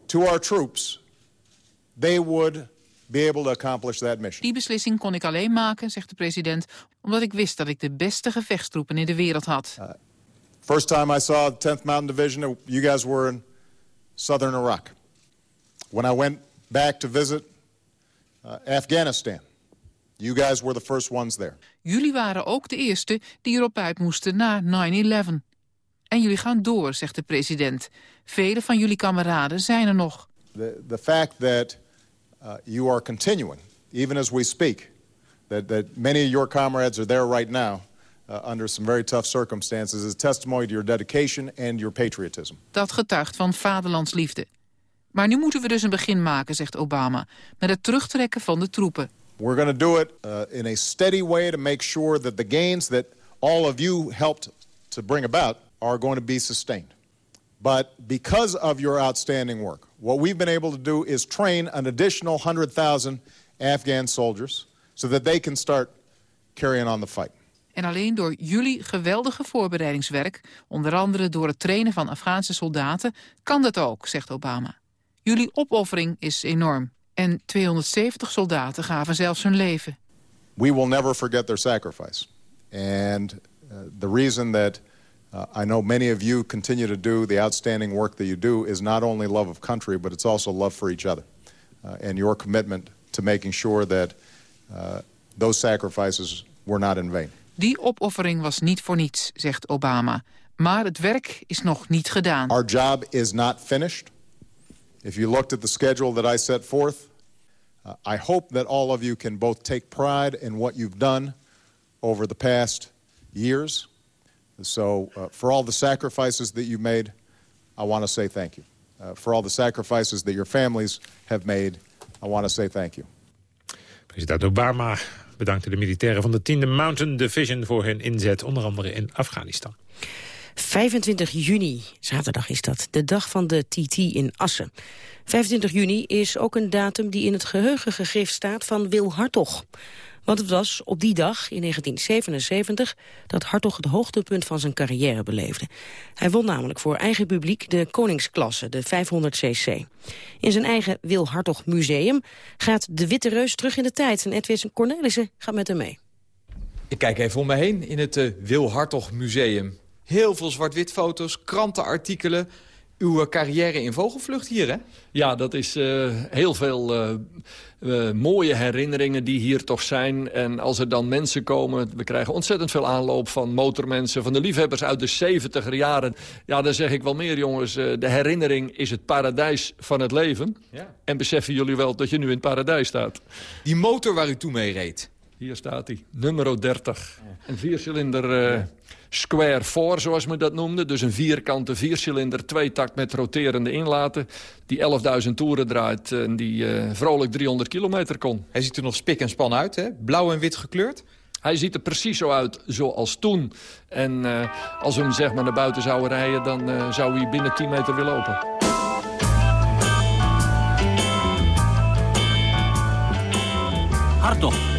to our troops, they would be able to accomplish that mission. Die beslissing kon ik alleen maken, zegt de president, omdat ik wist dat ik de beste gevechtstroepen in de wereld had. Uh, first time I saw the 10th Mountain Division, you guys were in southern Iraq. When I went back to visit uh, Afghanistan, you guys were the first ones there. Jullie waren ook de eerste die erop uit moesten na 9-11. En jullie gaan door, zegt de president. Vele van jullie kameraden zijn er nog. The, the fact that uh, you are continuing, even as we speak, that, that many of your comrades are there right now, uh, under some very tough circumstances, is a testimony to your dedication and your patriotism. Dat getuigt van vaderlandsliefde. Maar nu moeten we dus een begin maken, zegt Obama, met het terugtrekken van de troepen. We're going to do it uh, in a steady way to make sure that the gains that all of you helped to bring about are going to be sustained. But because of your outstanding work, what we've been able to do is train an additional 100,000 Afghan soldiers so that they can start carrying on the fight. En alleen door jullie geweldige voorbereidingswerk, onder andere door het trainen van Afghaanse soldaten, kan dat ook, zegt Obama. Jullie opoffering is enorm. En 270 soldaten gaven zelfs hun leven. We will never forget their sacrifice. And uh, the reason that uh, I know many of you continue to do the outstanding work that you do is not only love of country, but it's also love for each other. Uh, and your commitment to making sure that those sacrifices were not in vain. Die opoffering was niet voor niets, zegt Obama. Maar het werk is nog niet gedaan. Our job is not finished. If you looked at the schedule that I set forth, uh, I hope that all of you can both take pride in what you've done over the past years. So uh, for all the sacrifices that you made, I want to say thank you. Uh, for all the sacrifices that your families have made, I want to say thank you. President Obama bedankte de militairen van de 10e Mountain Division voor hun inzet, onder andere in Afghanistan. 25 juni, zaterdag is dat, de dag van de TT in Assen. 25 juni is ook een datum die in het geheugen gegrift staat van Wil Hartog. Want het was op die dag, in 1977, dat Hartog het hoogtepunt van zijn carrière beleefde. Hij won namelijk voor eigen publiek de koningsklasse, de 500cc. In zijn eigen Wil Hartog Museum gaat de Witte Reus terug in de tijd. En Edwin Cornelissen gaat met hem mee. Ik kijk even om me heen in het uh, Wil Hartog Museum. Heel veel zwart-wit foto's, krantenartikelen. Uw carrière in vogelvlucht hier, hè? Ja, dat is uh, heel veel uh, uh, mooie herinneringen die hier toch zijn. En als er dan mensen komen, we krijgen ontzettend veel aanloop van motormensen... van de liefhebbers uit de 70 jaren. Ja, dan zeg ik wel meer, jongens. de herinnering is het paradijs van het leven. Ja. En beseffen jullie wel dat je nu in het paradijs staat. Die motor waar u toe mee reed? Hier staat hij, nummer 30. Ja. Een viercilinder... Ja square four, zoals men dat noemde. Dus een vierkante viercilinder, tweetakt met roterende inlaten... die 11.000 toeren draait en die uh, vrolijk 300 kilometer kon. Hij ziet er nog spik en span uit, hè? Blauw en wit gekleurd? Hij ziet er precies zo uit zoals toen. En uh, als we hem zeg maar naar buiten zouden rijden... dan uh, zou hij binnen 10 meter weer lopen. Hardop.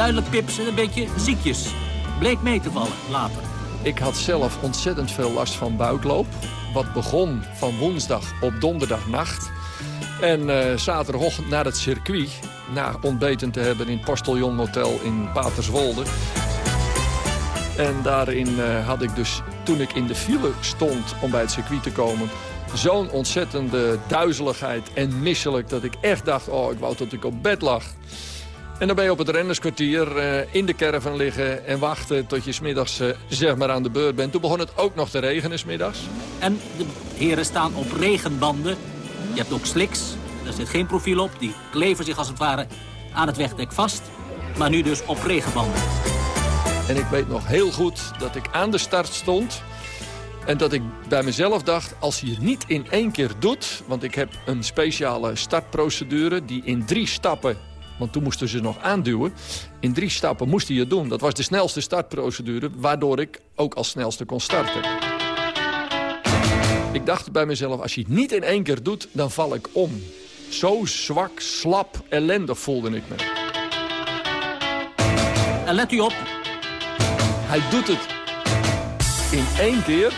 Duidelijk pips en een beetje ziekjes. Bleek mee te vallen later. Ik had zelf ontzettend veel last van buikloop. Wat begon van woensdag op donderdagnacht. En uh, zaterdagochtend naar het circuit. Na ontbeten te hebben in het Hotel in Paterswolde. En daarin uh, had ik dus, toen ik in de file stond om bij het circuit te komen... zo'n ontzettende duizeligheid en misselijk dat ik echt dacht... oh, ik wou dat ik op bed lag. En dan ben je op het rennerskwartier uh, in de caravan liggen en wachten tot je smiddags uh, zeg maar aan de beurt bent. Toen begon het ook nog te regenen smiddags. En de heren staan op regenbanden. Je hebt ook slicks, daar zit geen profiel op. Die kleven zich als het ware aan het wegdek vast. Maar nu dus op regenbanden. En ik weet nog heel goed dat ik aan de start stond... En dat ik bij mezelf dacht, als je het niet in één keer doet... want ik heb een speciale startprocedure die in drie stappen want toen moesten ze nog aanduwen. In drie stappen moest hij het doen. Dat was de snelste startprocedure, waardoor ik ook als snelste kon starten. Ik dacht bij mezelf, als je het niet in één keer doet, dan val ik om. Zo zwak, slap, ellendig voelde ik me. En let u op. Hij doet het in één keer.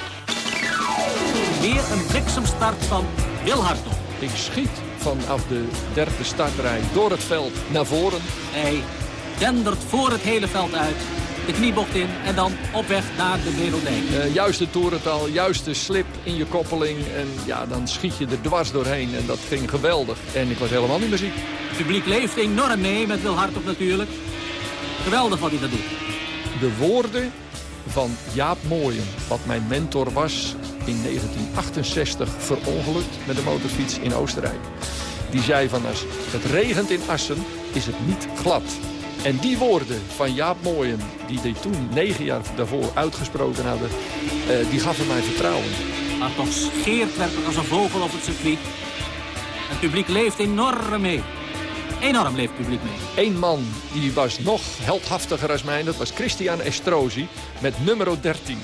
Weer een bliksemstart van Wil Hartog. Ik schiet vanaf de derde startrij door het veld naar voren. Hij dendert voor het hele veld uit. De kniebocht in en dan op weg naar de Wereldijk. Uh, juiste toerental, juiste slip in je koppeling. En ja, dan schiet je er dwars doorheen. En dat ging geweldig. En ik was helemaal niet meer ziek. Het publiek leeft enorm mee met Wil Hartog natuurlijk. Geweldig wat hij dat doet. De woorden van Jaap Mooien, wat mijn mentor was in 1968 verongelukt met de motorfiets in Oostenrijk. Die zei van als het regent in Assen is het niet glad. En die woorden van Jaap Mooien, die die toen negen jaar daarvoor uitgesproken hadden, uh, die gaven mij vertrouwen. Maar toch scheert werkelijk als een vogel op het circuit. Het publiek leeft enorm mee. Enorm leeft publiek mee. Eén man die was nog heldhaftiger als mij. Dat was Christian Estrosi met nummer 13.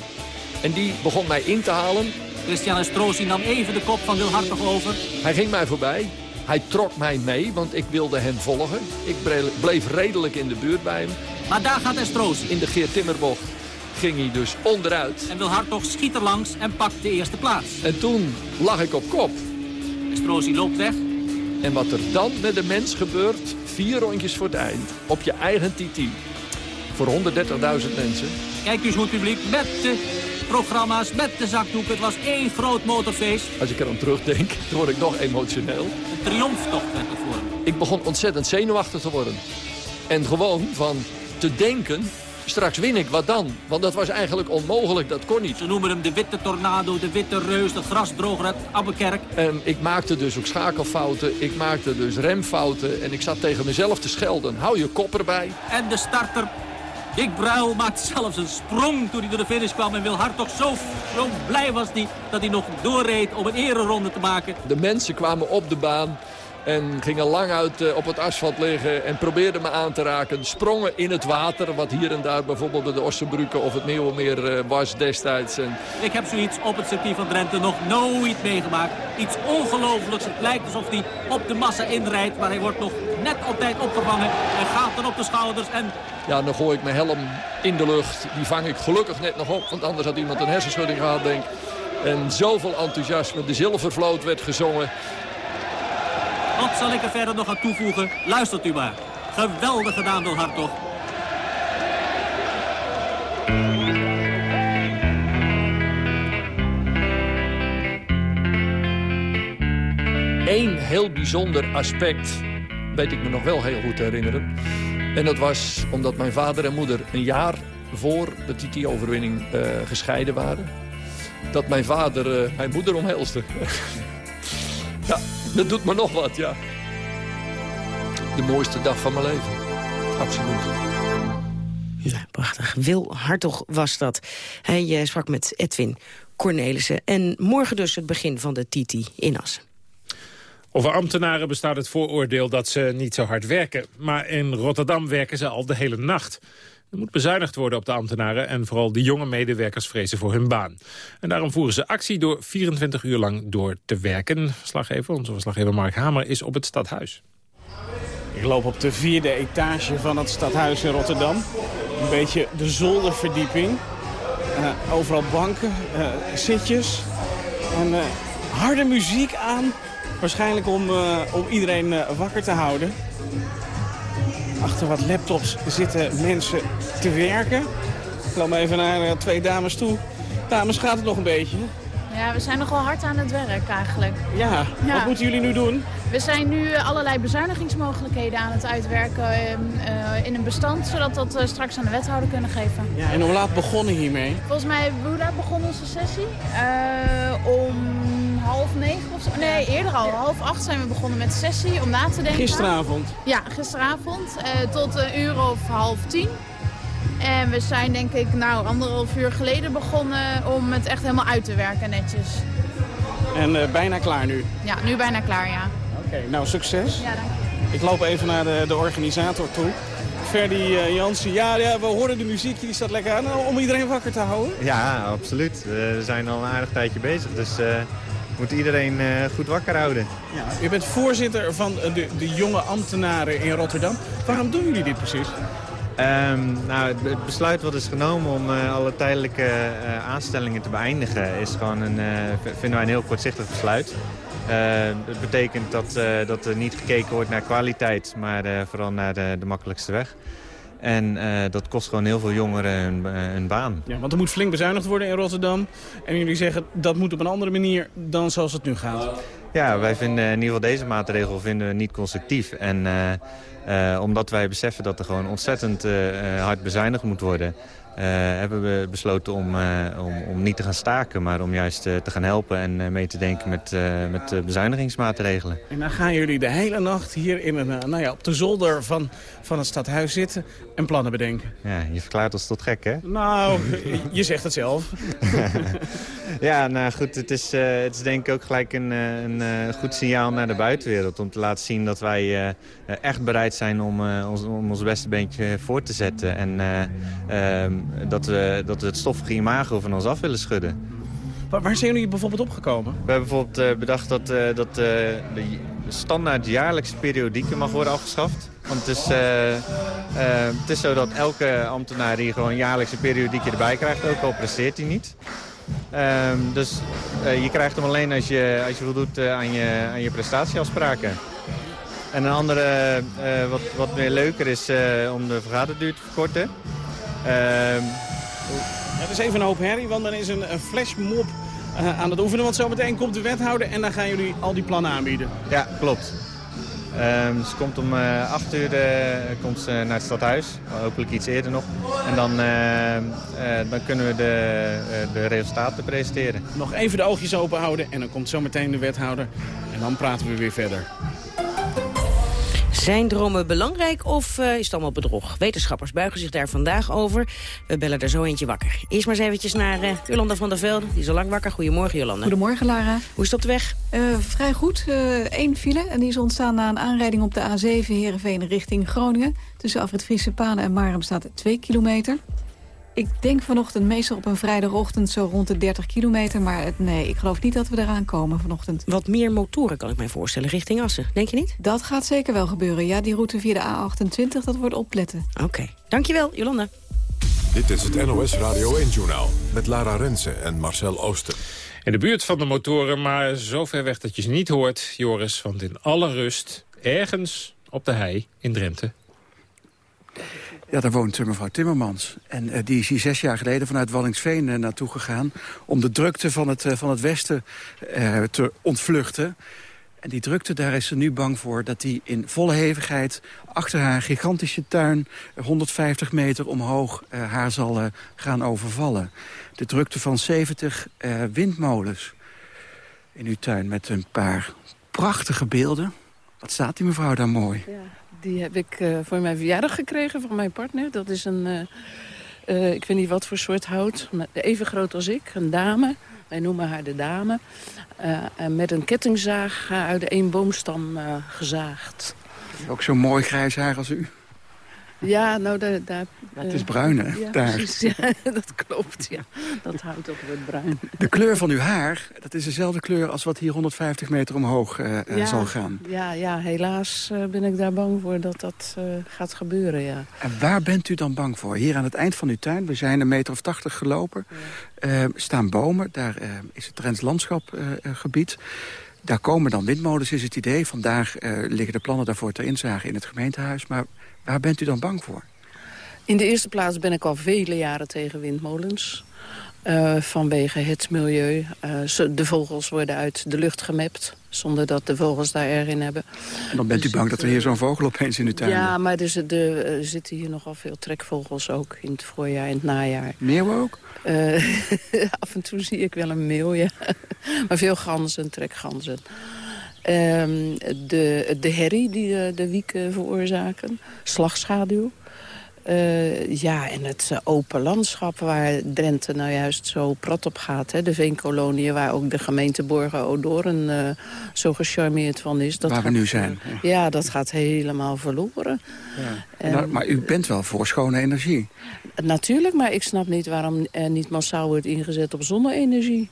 En die begon mij in te halen. Christian Estrosi nam even de kop van Wil Hartog over. Hij ging mij voorbij. Hij trok mij mee, want ik wilde hem volgen. Ik bleef redelijk in de buurt bij hem. Maar daar gaat Estrosi. In de Geert Timmerbocht ging hij dus onderuit. En Wil Hartog schiet er langs en pakt de eerste plaats. En toen lag ik op kop. Estrosi loopt weg. En wat er dan met de mens gebeurt, vier rondjes voor het eind, op je eigen TT. Voor 130.000 mensen. Kijk eens hoe het publiek met de programma's, met de zakdoek. Het was één groot motorfeest. Als ik er aan terugdenk, dan word ik nog emotioneel. Een triomftocht werd het voor hem. Ik begon ontzettend zenuwachtig te worden. En gewoon van te denken, straks win ik, wat dan? Want dat was eigenlijk onmogelijk, dat kon niet. Ze noemen hem de witte tornado, de witte reus, de grasdroger uit Abbekerk. En ik maakte dus ook schakelfouten, ik maakte dus remfouten... en ik zat tegen mezelf te schelden. Hou je kop erbij. En de starter Dick Bruil maakt zelfs een sprong toen hij door de finish kwam. En Wil Hartog zo, zo blij was die, dat hij nog doorreed om een ereronde te maken. De mensen kwamen op de baan. En gingen lang uit uh, op het asfalt liggen en probeerden me aan te raken. Sprongen in het water, wat hier en daar bijvoorbeeld de Ossenbrücken of het Nieuwemeer uh, was destijds. En... Ik heb zoiets op het circuit van Drenthe nog nooit meegemaakt. Iets ongelooflijks. Het lijkt alsof hij op de massa inrijdt, maar hij wordt nog net op tijd opgevangen. En gaat dan op de schouders en... Ja, dan gooi ik mijn helm in de lucht. Die vang ik gelukkig net nog op, want anders had iemand een hersenschudding gehad, denk ik. En zoveel enthousiasme. De zilvervloot werd gezongen. Wat zal ik er verder nog aan toevoegen? Luistert u maar. Geweldig gedaan door Hartog. Eén heel bijzonder aspect weet ik me nog wel heel goed herinneren. En dat was omdat mijn vader en moeder een jaar voor de TT-overwinning uh, gescheiden waren. Dat mijn vader uh, mijn moeder omhelste. ja, dat doet me nog wat, ja. De mooiste dag van mijn leven. Absoluut. Ja, prachtig. Wil Hartog was dat. Hij uh, sprak met Edwin Cornelissen. En morgen dus het begin van de TT in Assen. Over ambtenaren bestaat het vooroordeel dat ze niet zo hard werken. Maar in Rotterdam werken ze al de hele nacht. Er moet bezuinigd worden op de ambtenaren... en vooral de jonge medewerkers vrezen voor hun baan. En daarom voeren ze actie door 24 uur lang door te werken. Verslaggever, onze verslaggever Mark Hamer is op het stadhuis. Ik loop op de vierde etage van het stadhuis in Rotterdam. Een beetje de zolderverdieping. Uh, overal banken, uh, zitjes. En uh, harde muziek aan. Waarschijnlijk om, om iedereen wakker te houden. Achter wat laptops zitten mensen te werken. Ik loop even naar twee dames toe. Dames, gaat het nog een beetje? Ja, we zijn nogal hard aan het werk eigenlijk. Ja, ja. wat moeten jullie nu doen? We zijn nu allerlei bezuinigingsmogelijkheden aan het uitwerken uh, in een bestand, zodat dat straks aan de wethouder kunnen geven. Ja, en hoe laat begonnen hiermee? Volgens mij, hoe laat begon onze sessie? Uh, om half negen of zo. Nee, eerder al. Half acht zijn we begonnen met de sessie om na te denken. Gisteravond? Ja, gisteravond. tot een uur of half tien. En we zijn denk ik nou anderhalf uur geleden begonnen om het echt helemaal uit te werken netjes. En uh, bijna klaar nu? Ja, nu bijna klaar, ja. Oké, okay, nou succes. Ja, dank je. Ik loop even naar de, de organisator toe. Ferdy uh, Jansen, ja, ja, we horen de muziek, die staat lekker aan om iedereen wakker te houden. Ja, absoluut. We zijn al een aardig tijdje bezig, dus uh, moet iedereen uh, goed wakker houden. Ja. U bent voorzitter van de, de jonge ambtenaren in Rotterdam. Waarom doen jullie dit precies? Um, nou, het besluit wat is genomen om uh, alle tijdelijke uh, aanstellingen te beëindigen... is gewoon een, uh, vinden wij een heel kortzichtig besluit. het betekent dat, dat er niet gekeken wordt naar kwaliteit, maar vooral naar de, de makkelijkste weg. En dat kost gewoon heel veel jongeren hun, hun, baan. Ja, want er moet flink bezuinigd worden in Rotterdam. En jullie zeggen dat moet op een andere manier dan zoals het nu gaat. Ja, wij vinden in ieder geval deze maatregel vinden we niet constructief. En uh, omdat wij beseffen dat er gewoon ontzettend hard bezuinigd moet worden... hebben we besloten om, om, om niet te gaan staken... maar om juist te gaan helpen en mee te denken met, met bezuinigingsmaatregelen. En dan gaan jullie de hele nacht hier in een, nou ja, op de zolder van, van het stadhuis zitten en plannen bedenken. Ja, je verklaart ons tot gek, hè? Nou, je zegt het zelf. ja, nou goed, het is, het is denk ik ook gelijk een, een goed signaal naar de buitenwereld... om te laten zien dat wij echt bereid zijn om, ons, om ons beste beentje voor te zetten. En ehm, dat, we, dat we het stoffige imago van ons af willen schudden. Waar zijn jullie bijvoorbeeld opgekomen? We hebben bijvoorbeeld uh, bedacht dat, uh, dat uh, de standaard jaarlijkse periodieke mag worden afgeschaft. Want het is, het is zo dat elke ambtenaar die gewoon een jaarlijkse periodieke erbij krijgt, ook al presteert hij niet. Um, dus je krijgt hem alleen als je, als je voldoet aan, je, aan je prestatieafspraken. En een andere, wat, wat meer leuker is om de vergaderduur te verkorten. Ehm, het is even een hoop herrie, want dan is een, een flashmob uh, aan het oefenen. Want zometeen komt de wethouder en dan gaan jullie al die plannen aanbieden. Ja, klopt. Um, ze komt om uh, eh, 8 uur uh, komt ze naar het stadhuis, hopelijk iets eerder nog. En dan, dan kunnen we de, de resultaten presenteren. Nog even de oogjes open houden en dan komt zometeen de wethouder. En dan praten we weer verder. Zijn dromen belangrijk of uh, is het allemaal bedrog? Wetenschappers buigen zich daar vandaag over. We bellen er zo eentje wakker. Eerst maar eens eventjes naar uh, Jolanda van der Velde. Die is al lang wakker. Goedemorgen, Jolanda. Goedemorgen, Lara. Hoe is het op de weg? Uh, vrij goed. Eén file. En die is ontstaan na een aanrijding op de A7 Heerenveen richting Groningen. Tussen Afrit Friese Panen en Marum staat 2 kilometer. Ik denk vanochtend meestal op een vrijdagochtend zo rond de 30 kilometer. Maar het, nee, ik geloof niet dat we eraan komen vanochtend. Wat meer motoren kan ik mij voorstellen richting Assen. Denk je niet? Dat gaat zeker wel gebeuren. Ja, die route via de A28, dat wordt opletten. Oké. Dankjewel, Jolanda. Dit is het NOS Radio 1-journaal met Lara Rensen en Marcel Ooster. In de buurt van de motoren, maar zo ver weg dat je ze niet hoort, Joris. Want in alle rust, ergens op de hei in Drenthe, ja, daar woont mevrouw Timmermans. En uh, die is hier zes jaar geleden vanuit Wallingsveen uh, naartoe gegaan... om de drukte van het, van het Westen te ontvluchten. En die drukte, daar is ze nu bang voor dat die in volle hevigheid... achter haar gigantische tuin, 150 meter omhoog, haar zal gaan overvallen. De drukte van 70 windmolens in uw tuin met een paar prachtige beelden. Wat staat die mevrouw daar mooi? Ja. Die heb ik uh, voor mijn verjaardag gekregen van mijn partner. Dat is een, uh, uh, ik weet niet wat voor soort hout, even groot als ik, een dame. Wij noemen haar de dame. en met een kettingzaag uit één boomstam gezaagd. Ook zo'n mooi grijs haar als u? Ja, nou, daar... daar het is bruin, hè? Ja, daar. precies. Ja, dat klopt, ja. Dat houdt op het bruin. De kleur van uw haar, dat is dezelfde kleur als wat hier 150 meter omhoog uh, ja, zal gaan. Ja, ja helaas ben ik daar bang voor dat dat uh, gaat gebeuren, ja. En waar bent u dan bang voor? Hier aan het eind van uw tuin, we zijn een meter of tachtig gelopen. Staan bomen, daar is het Drents landschapgebied. daar komen dan windmolens, is het idee. Vandaag liggen de plannen daarvoor ter inzage in het gemeentehuis. Maar Waar bent u dan bang voor? In de eerste plaats ben ik al vele jaren tegen windmolens. Uh, vanwege het milieu. Uh, de vogels worden uit de lucht gemapt. Zonder dat de vogels daar erg in hebben. En dan bent dus u bang dat er hier zo'n vogel opeens in uw tuin Ja, maar dus er zitten hier nogal veel trekvogels ook. In het voorjaar en het najaar. Meeuwen ook? af en toe zie ik wel een meeuw, ja. maar veel ganzen, trekganzen. Um, de, de herrie die de, de wieken veroorzaken. Slagschaduw. Uh, ja, en het uh, open landschap waar Drenthe nou juist zo prat op gaat. Hè? De veenkoloniën waar ook de gemeente Borgen-Odoren uh, zo gecharmeerd van is. Dat waar gaat, we nu zijn. Ja. ja. dat gaat helemaal verloren. Ja. En, nou, maar u bent wel voor schone energie. Natuurlijk, maar ik snap niet waarom er niet massaal wordt ingezet op zonne-energie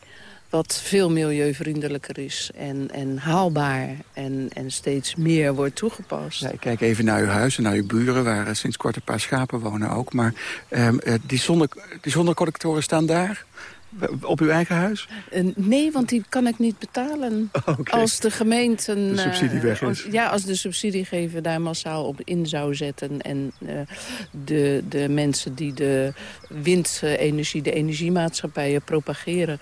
wat veel milieuvriendelijker is en, en haalbaar en, en steeds meer wordt toegepast. Ja, ik kijk even naar uw huis en naar uw buren, waar sinds kort een paar schapen wonen ook. Maar um, die, zonne, die zonnecollectoren staan daar, Op uw eigen huis? Uh, nee, want die kan ik niet betalen. Okay. Als de gemeente... De subsidie weg is. ja, als de subsidiegever daar massaal op in zou zetten... en uh, de, de mensen die de windenergie, de energiemaatschappijen propageren...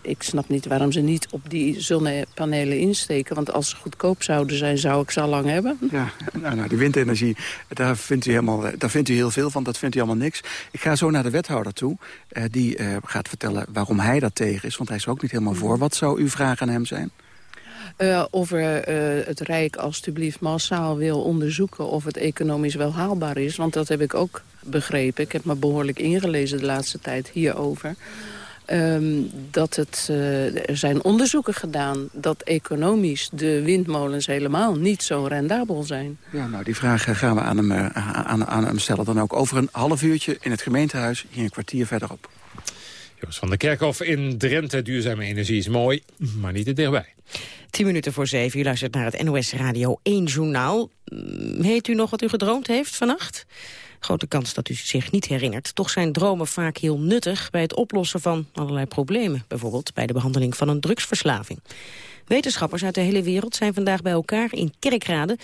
ik snap niet waarom ze niet op die zonnepanelen insteken. Want als ze goedkoop zouden zijn, zou ik ze al lang hebben. Ja, nou, nou die windenergie, daar vindt, u helemaal, daar vindt u heel veel van. Dat vindt u allemaal niks. Ik ga zo naar de wethouder toe. die gaat vertellen waarom hij dat tegen is. Want hij is er ook niet helemaal voor. Wat zou uw vraag aan hem zijn? Uh, of uh, het Rijk alstublieft massaal wil onderzoeken of het economisch wel haalbaar is. Want dat heb ik ook begrepen. Ik heb me behoorlijk ingelezen de laatste tijd hierover. Um, dat het, uh, er zijn onderzoeken gedaan dat economisch de windmolens helemaal niet zo rendabel zijn. Ja, nou die vraag gaan we aan hem, aan, aan hem stellen dan ook over een half uurtje in het gemeentehuis, hier een kwartier verderop. Joost van der Kerkhof in Drenthe. Duurzame energie is mooi, maar niet te dichtbij. Tien minuten voor zeven. U luistert naar het NOS Radio 1 journaal. Heet u nog wat u gedroomd heeft vannacht? Grote kans dat u zich niet herinnert. Toch zijn dromen vaak heel nuttig bij het oplossen van allerlei problemen. Bijvoorbeeld bij de behandeling van een drugsverslaving. Wetenschappers uit de hele wereld zijn vandaag bij elkaar in Kerkrade...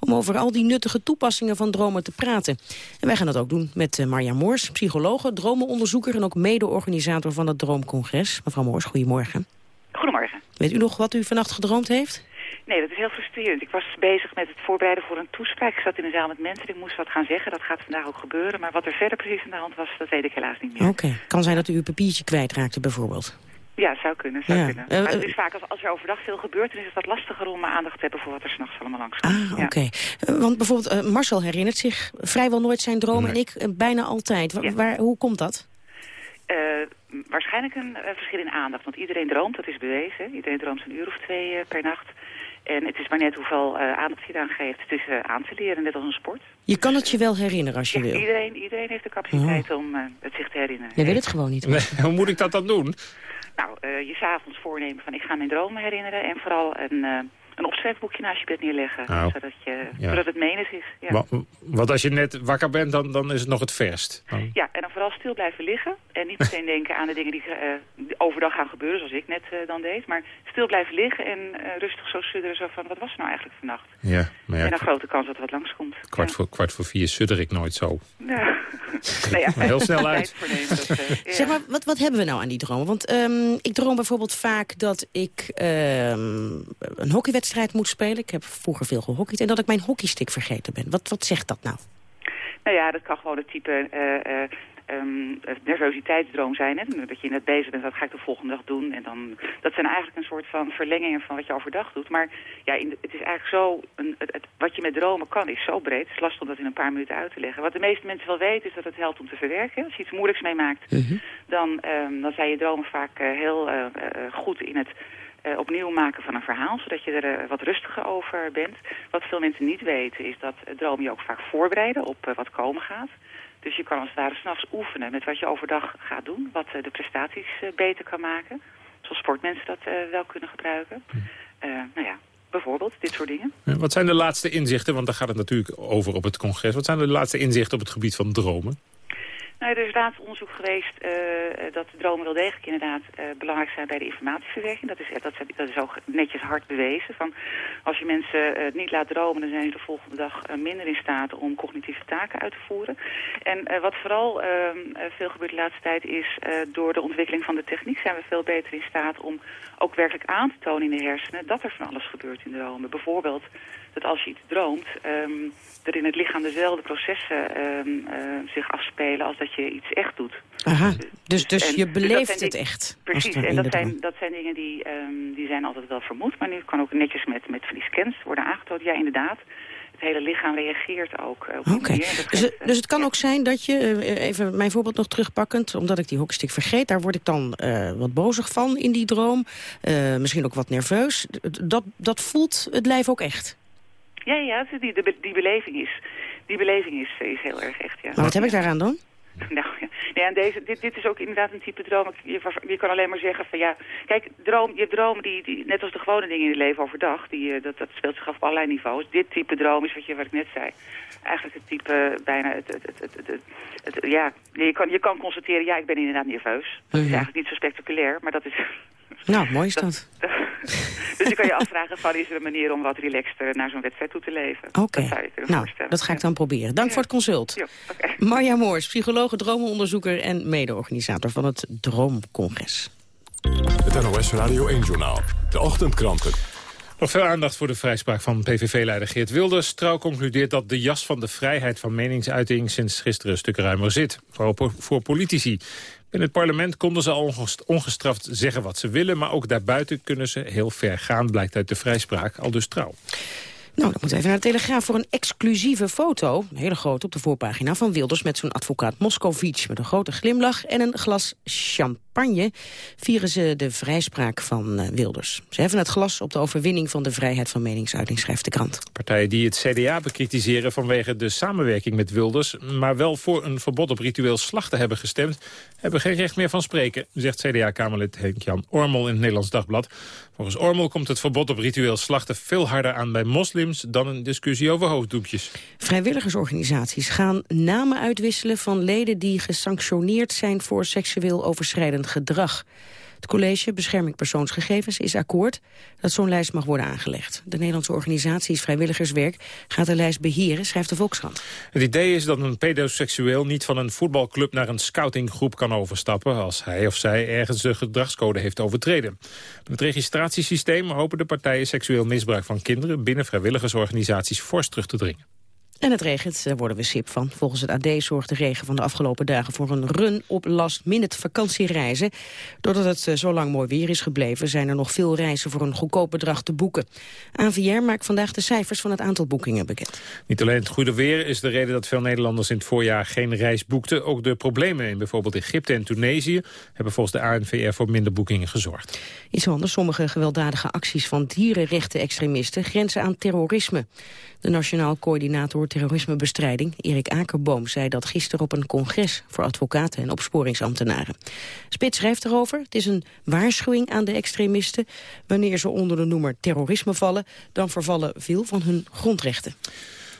om over al die nuttige toepassingen van dromen te praten. En wij gaan dat ook doen met eh, Marja Moors, psychologe, dromenonderzoeker... en ook mede-organisator van het Droomcongres. Mevrouw Moors, goedemorgen. Goedemorgen. Weet u nog wat u vannacht gedroomd heeft? Nee, dat is heel frustrerend. Ik was bezig met het voorbereiden voor een toespraak. Ik zat in een zaal met mensen. Ik moest wat gaan zeggen. Dat gaat vandaag ook gebeuren. Maar wat er verder precies aan de hand was, dat weet ik helaas niet meer. Oké. Kan zijn dat u uw papiertje kwijtraakte bijvoorbeeld? Ja, zou kunnen. Zou kunnen. Uh, maar het is vaak als, als er overdag veel gebeurt, dan is het wat lastiger om aandacht te hebben voor wat er s'nachts allemaal langs komt. Ah, oké. Uh, want bijvoorbeeld uh, Marcel herinnert zich vrijwel nooit zijn dromen nee. en ik bijna altijd. Ja. Waar, hoe komt dat? waarschijnlijk een verschil in aandacht. Want iedereen droomt, dat is bewezen. Iedereen droomt een uur of twee per nacht. En het is maar net hoeveel aandacht je eraan geeft. Het is aan te leren, net als een sport. Je kan het je wel herinneren als je ja, wil. Iedereen, iedereen heeft de capaciteit oh. om het zich te herinneren. Je weet het gewoon niet. Nee, hoe moet ik dat dan doen? Nou, uh, je s'avonds voornemen van ik ga mijn dromen herinneren. En vooral een, uh, een opschrijfboekje naast je bed neerleggen. Nou, zodat, je, ja. zodat het menens is. Ja. Maar, want als je net wakker bent, dan, dan is het nog het verst. Dan... Ja, en dan vooral stil blijven liggen. En niet meteen denken aan de dingen die uh, overdag gaan gebeuren, zoals ik net dan deed. Maar stil blijven liggen en rustig zo sudderen zo van wat was er nou eigenlijk vannacht. Ja, maar ja, en een grote kans dat er wat langskomt. Kwart, voor, kwart voor vier sudder ik nooit zo. Ja. nou ja, heel snel uit. Dat, zeg maar, wat, wat hebben we nou aan die dromen? Want um, ik droom bijvoorbeeld vaak dat ik um, een hockeywedstrijd moet spelen. Ik heb vroeger veel gehockeyd. En dat ik mijn hockeystick vergeten ben. Wat, wat zegt dat nou? Nou ja, dat kan gewoon het type uh, uh, um, nervositeitsdroom zijn. Hè? Dat je net bezig bent, dat ga ik de volgende dag doen. En dan, dat zijn eigenlijk een soort van verlengingen van wat je overdag doet. Maar ja, in de, het is eigenlijk zo, een, het, het, wat je met dromen kan is zo breed. Het is lastig om dat in een paar minuten uit te leggen. Wat de meeste mensen wel weten is dat het helpt om te verwerken. Als je iets moeilijks meemaakt, mm -hmm. dan, um, dan zijn je dromen vaak uh, heel uh, uh, goed in het... Uh, opnieuw maken van een verhaal, zodat je er uh, wat rustiger over bent. Wat veel mensen niet weten is dat uh, dromen je ook vaak voorbereiden op wat komen gaat. Dus je kan als het ware s'nachts oefenen met wat je overdag gaat doen. Wat uh, de prestaties uh, beter kan maken. Zoals sportmensen dat uh, wel kunnen gebruiken. nou ja, bijvoorbeeld dit soort dingen. Wat zijn de laatste inzichten, want daar gaat het natuurlijk over op het congres. Wat zijn de laatste inzichten op het gebied van dromen? Nou, er is laatst onderzoek geweest uh, dat dromen wel degelijk inderdaad uh, belangrijk zijn bij de informatieverwerking. Dat is, dat, dat is ook netjes hard bewezen. Van als je mensen niet laat dromen, dan zijn ze de volgende dag minder in staat om cognitieve taken uit te voeren. En wat vooral ehm, veel gebeurt de laatste tijd is, door de ontwikkeling van de techniek zijn we veel beter in staat om ook werkelijk aan te tonen in de hersenen dat er van alles gebeurt in dromen. Bijvoorbeeld dat als je iets droomt, um, er in het lichaam dezelfde processen um, uh, zich afspelen als dat je iets echt doet. Aha, dus, dus en, je beleeft dus het echt. Precies, en dat zijn, dat zijn dingen die, um, die zijn altijd wel vermoed, maar nu kan ook netjes met, met scans worden aangetoond. Ja, inderdaad. Het hele lichaam reageert ook. Uh, Oké, okay. dus, uh, dus het kan ook zijn dat je, even mijn voorbeeld nog terugpakkend... omdat ik die hockeystick vergeet, daar word ik dan wat bozig van in die droom. misschien ook wat nerveus. Dat, dat voelt het lijf ook echt? Ja, ja die, die, die beleving is, die beleving is, is heel erg echt, ja. Maar wat heb ik daaraan dan? Nou, ja. Ja, en deze, dit, dit is ook inderdaad een type droom. Je, je kan alleen maar zeggen van ja... Kijk, droom, je dromen die, die, net als de gewone dingen in je leven overdag... Die, eh, dat, dat speelt zich af op allerlei niveaus. Dit type droom is wat, je, wat ik net zei. Eigenlijk het type bijna... Het, het, het, het, het, ja, je kan, je kan constateren, ja, ik ben inderdaad nerveus. Dat is eigenlijk niet zo spectaculair, maar dat is... Nou, mooi is dat. dus je kan je afvragen van, is er een manier om wat relaxter naar zo'n wedstrijd toe te leven? Oké, nou, dat ga ik dan proberen. Dank voor het consult. Ja, okay. Marja Moors, psycholoog, dromenonderzoeker en mede-organisator van het Droomcongres. Het NOS Radio 1-journaal. De ochtendkranten. Nog veel aandacht voor de vrijspraak van PVV-leider Geert Wilders. Trouw concludeert dat de jas van de vrijheid van meningsuiting sinds gisteren een stuk ruimer zit. Vooral voor politici. In het parlement konden ze al ongestraft zeggen wat ze willen... maar ook daarbuiten kunnen ze heel ver gaan, blijkt uit de vrijspraak, al dus trouw. Nou, moeten we even naar de Telegraaf voor een exclusieve foto. Een hele grote op de voorpagina van Wilders met zo'n advocaat Moscovic... met een grote glimlach en een glas champagne... vieren ze de vrijspraak van uh, Wilders. Ze heffen het glas op de overwinning van de vrijheid van meningsuiting, schrijft de krant. Partijen die het CDA bekritiseren vanwege de samenwerking met Wilders... maar wel voor een verbod op ritueel slachten hebben gestemd... hebben geen recht meer van spreken, zegt CDA-kamerlid Henk-Jan Ormel in het Nederlands Dagblad. Volgens Ormel komt het verbod op ritueel slachten veel harder aan bij moslims dan een discussie over hoofddoekjes. Vrijwilligersorganisaties gaan namen uitwisselen van leden die gesanctioneerd zijn voor seksueel overschrijdend gedrag. Het college Bescherming Persoonsgegevens is akkoord dat zo'n lijst mag worden aangelegd. De Nederlandse organisatie Vrijwilligerswerk gaat de lijst beheren, schrijft de Volkskrant. Het idee is dat een pedoseksueel niet van een voetbalclub naar een scoutinggroep kan overstappen als hij of zij ergens de gedragscode heeft overtreden. Met het registratiesysteem hopen de partijen seksueel misbruik van kinderen binnen vrijwilligersorganisaties fors terug te dringen. En het regent, daar worden we sip van. Volgens het AD zorgt de regen van de afgelopen dagen voor een run op last-minute vakantiereizen. Doordat het eh, zo lang mooi weer is gebleven, zijn er nog veel reizen voor een goedkoop bedrag te boeken. AVR maakt vandaag de cijfers van het aantal boekingen bekend. Niet alleen het goede weer is de reden dat veel Nederlanders in het voorjaar geen reis boekten. Ook de problemen in bijvoorbeeld Egypte en Tunesië hebben volgens de ANVR voor minder boekingen gezorgd. Iets anders, sommige gewelddadige acties van dierenrechten-extremisten grenzen aan terrorisme. De Nationaal Coördinator Terrorismebestrijding, Erik Akerboom, zei dat gisteren op een congres voor advocaten en opsporingsambtenaren. Spits schrijft erover, het is een waarschuwing aan de extremisten. Wanneer ze onder de noemer terrorisme vallen, dan vervallen veel van hun grondrechten.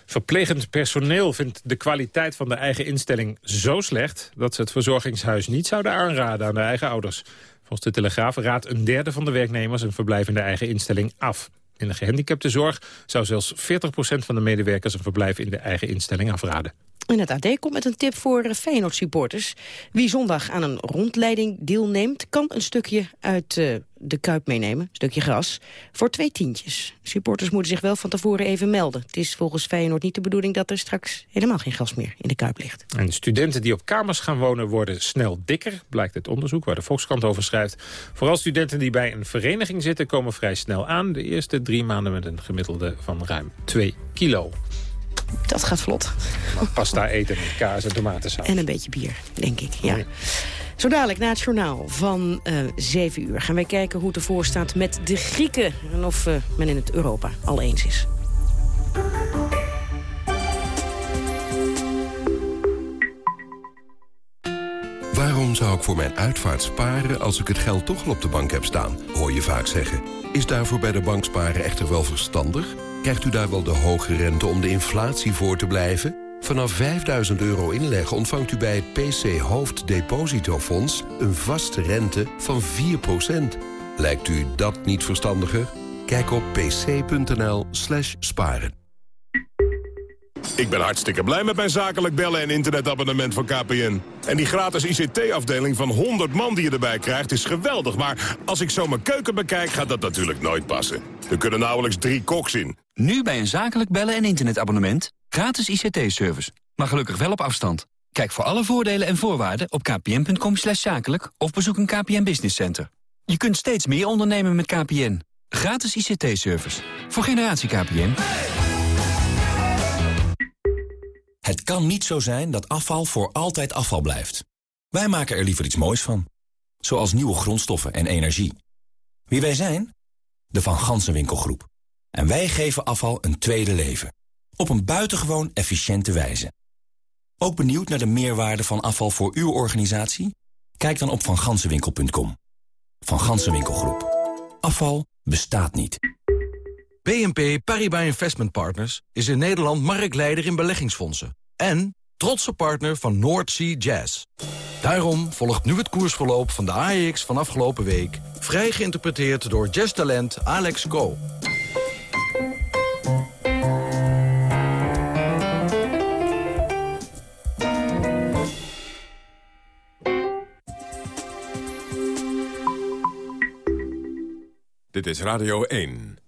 Verplegend personeel vindt de kwaliteit van de eigen instelling zo slecht... dat ze het verzorgingshuis niet zouden aanraden aan de eigen ouders. Volgens de Telegraaf raadt een derde van de werknemers een verblijf in de eigen instelling af. In de gehandicaptenzorg zou zelfs 40% van de medewerkers een verblijf in de eigen instelling afraden. En het AD komt met een tip voor Feyenoord-supporters. Wie zondag aan een rondleiding deelneemt... kan een stukje uit uh, de Kuip meenemen, een stukje gras, voor twee tientjes. Supporters moeten zich wel van tevoren even melden. Het is volgens Feyenoord niet de bedoeling dat er straks helemaal geen gras meer in de Kuip ligt. En studenten die op kamers gaan wonen worden snel dikker, blijkt het onderzoek waar de Volkskrant over schrijft. Vooral studenten die bij een vereniging zitten komen vrij snel aan. De eerste drie maanden met een gemiddelde van ruim 2 kilo. Dat gaat vlot. Pasta eten met kaas en tomatensaus. En een beetje bier, denk ik, ja. Zo dadelijk na het journaal van uh, eh, 7 uur gaan wij kijken hoe het ervoor staat met de Grieken. En of uh, men in het Europa al eens is. Waarom zou ik voor mijn uitvaart sparen als ik het geld toch al op de bank heb staan? Hoor je vaak zeggen. Is daarvoor bij de bank sparen echter wel verstandig? Krijgt u daar wel de hoge rente om de inflatie voor te blijven? Vanaf 5000 euro inleggen ontvangt u bij het PC Hoofddepositofonds... een vaste rente van 4%. Lijkt u dat niet verstandiger? Kijk op pc.nl slash sparen. Ik ben hartstikke blij met mijn zakelijk bellen en internetabonnement van KPN. En die gratis ICT-afdeling van 100 man die je erbij krijgt is geweldig. Maar als ik zo mijn keuken bekijk, gaat dat natuurlijk nooit passen. Er kunnen nauwelijks drie koks in. Nu bij een zakelijk bellen en internetabonnement. Gratis ICT-service. Maar gelukkig wel op afstand. Kijk voor alle voordelen en voorwaarden op kpn.com zakelijk... of bezoek een KPN Business Center. Je kunt steeds meer ondernemen met KPN. Gratis ICT-service. Voor generatie KPN. Het kan niet zo zijn dat afval voor altijd afval blijft. Wij maken er liever iets moois van. Zoals nieuwe grondstoffen en energie. Wie wij zijn? De Van Gansenwinkelgroep. En wij geven afval een tweede leven. Op een buitengewoon efficiënte wijze. Ook benieuwd naar de meerwaarde van afval voor uw organisatie? Kijk dan op vangansenwinkel.com. Van Gansenwinkel Groep. Afval bestaat niet. BNP Paribas Investment Partners is in Nederland marktleider in beleggingsfondsen. En trotse partner van North Sea Jazz. Daarom volgt nu het koersverloop van de AEX van afgelopen week... vrij geïnterpreteerd door jazztalent Alex Go. Dit is Radio 1.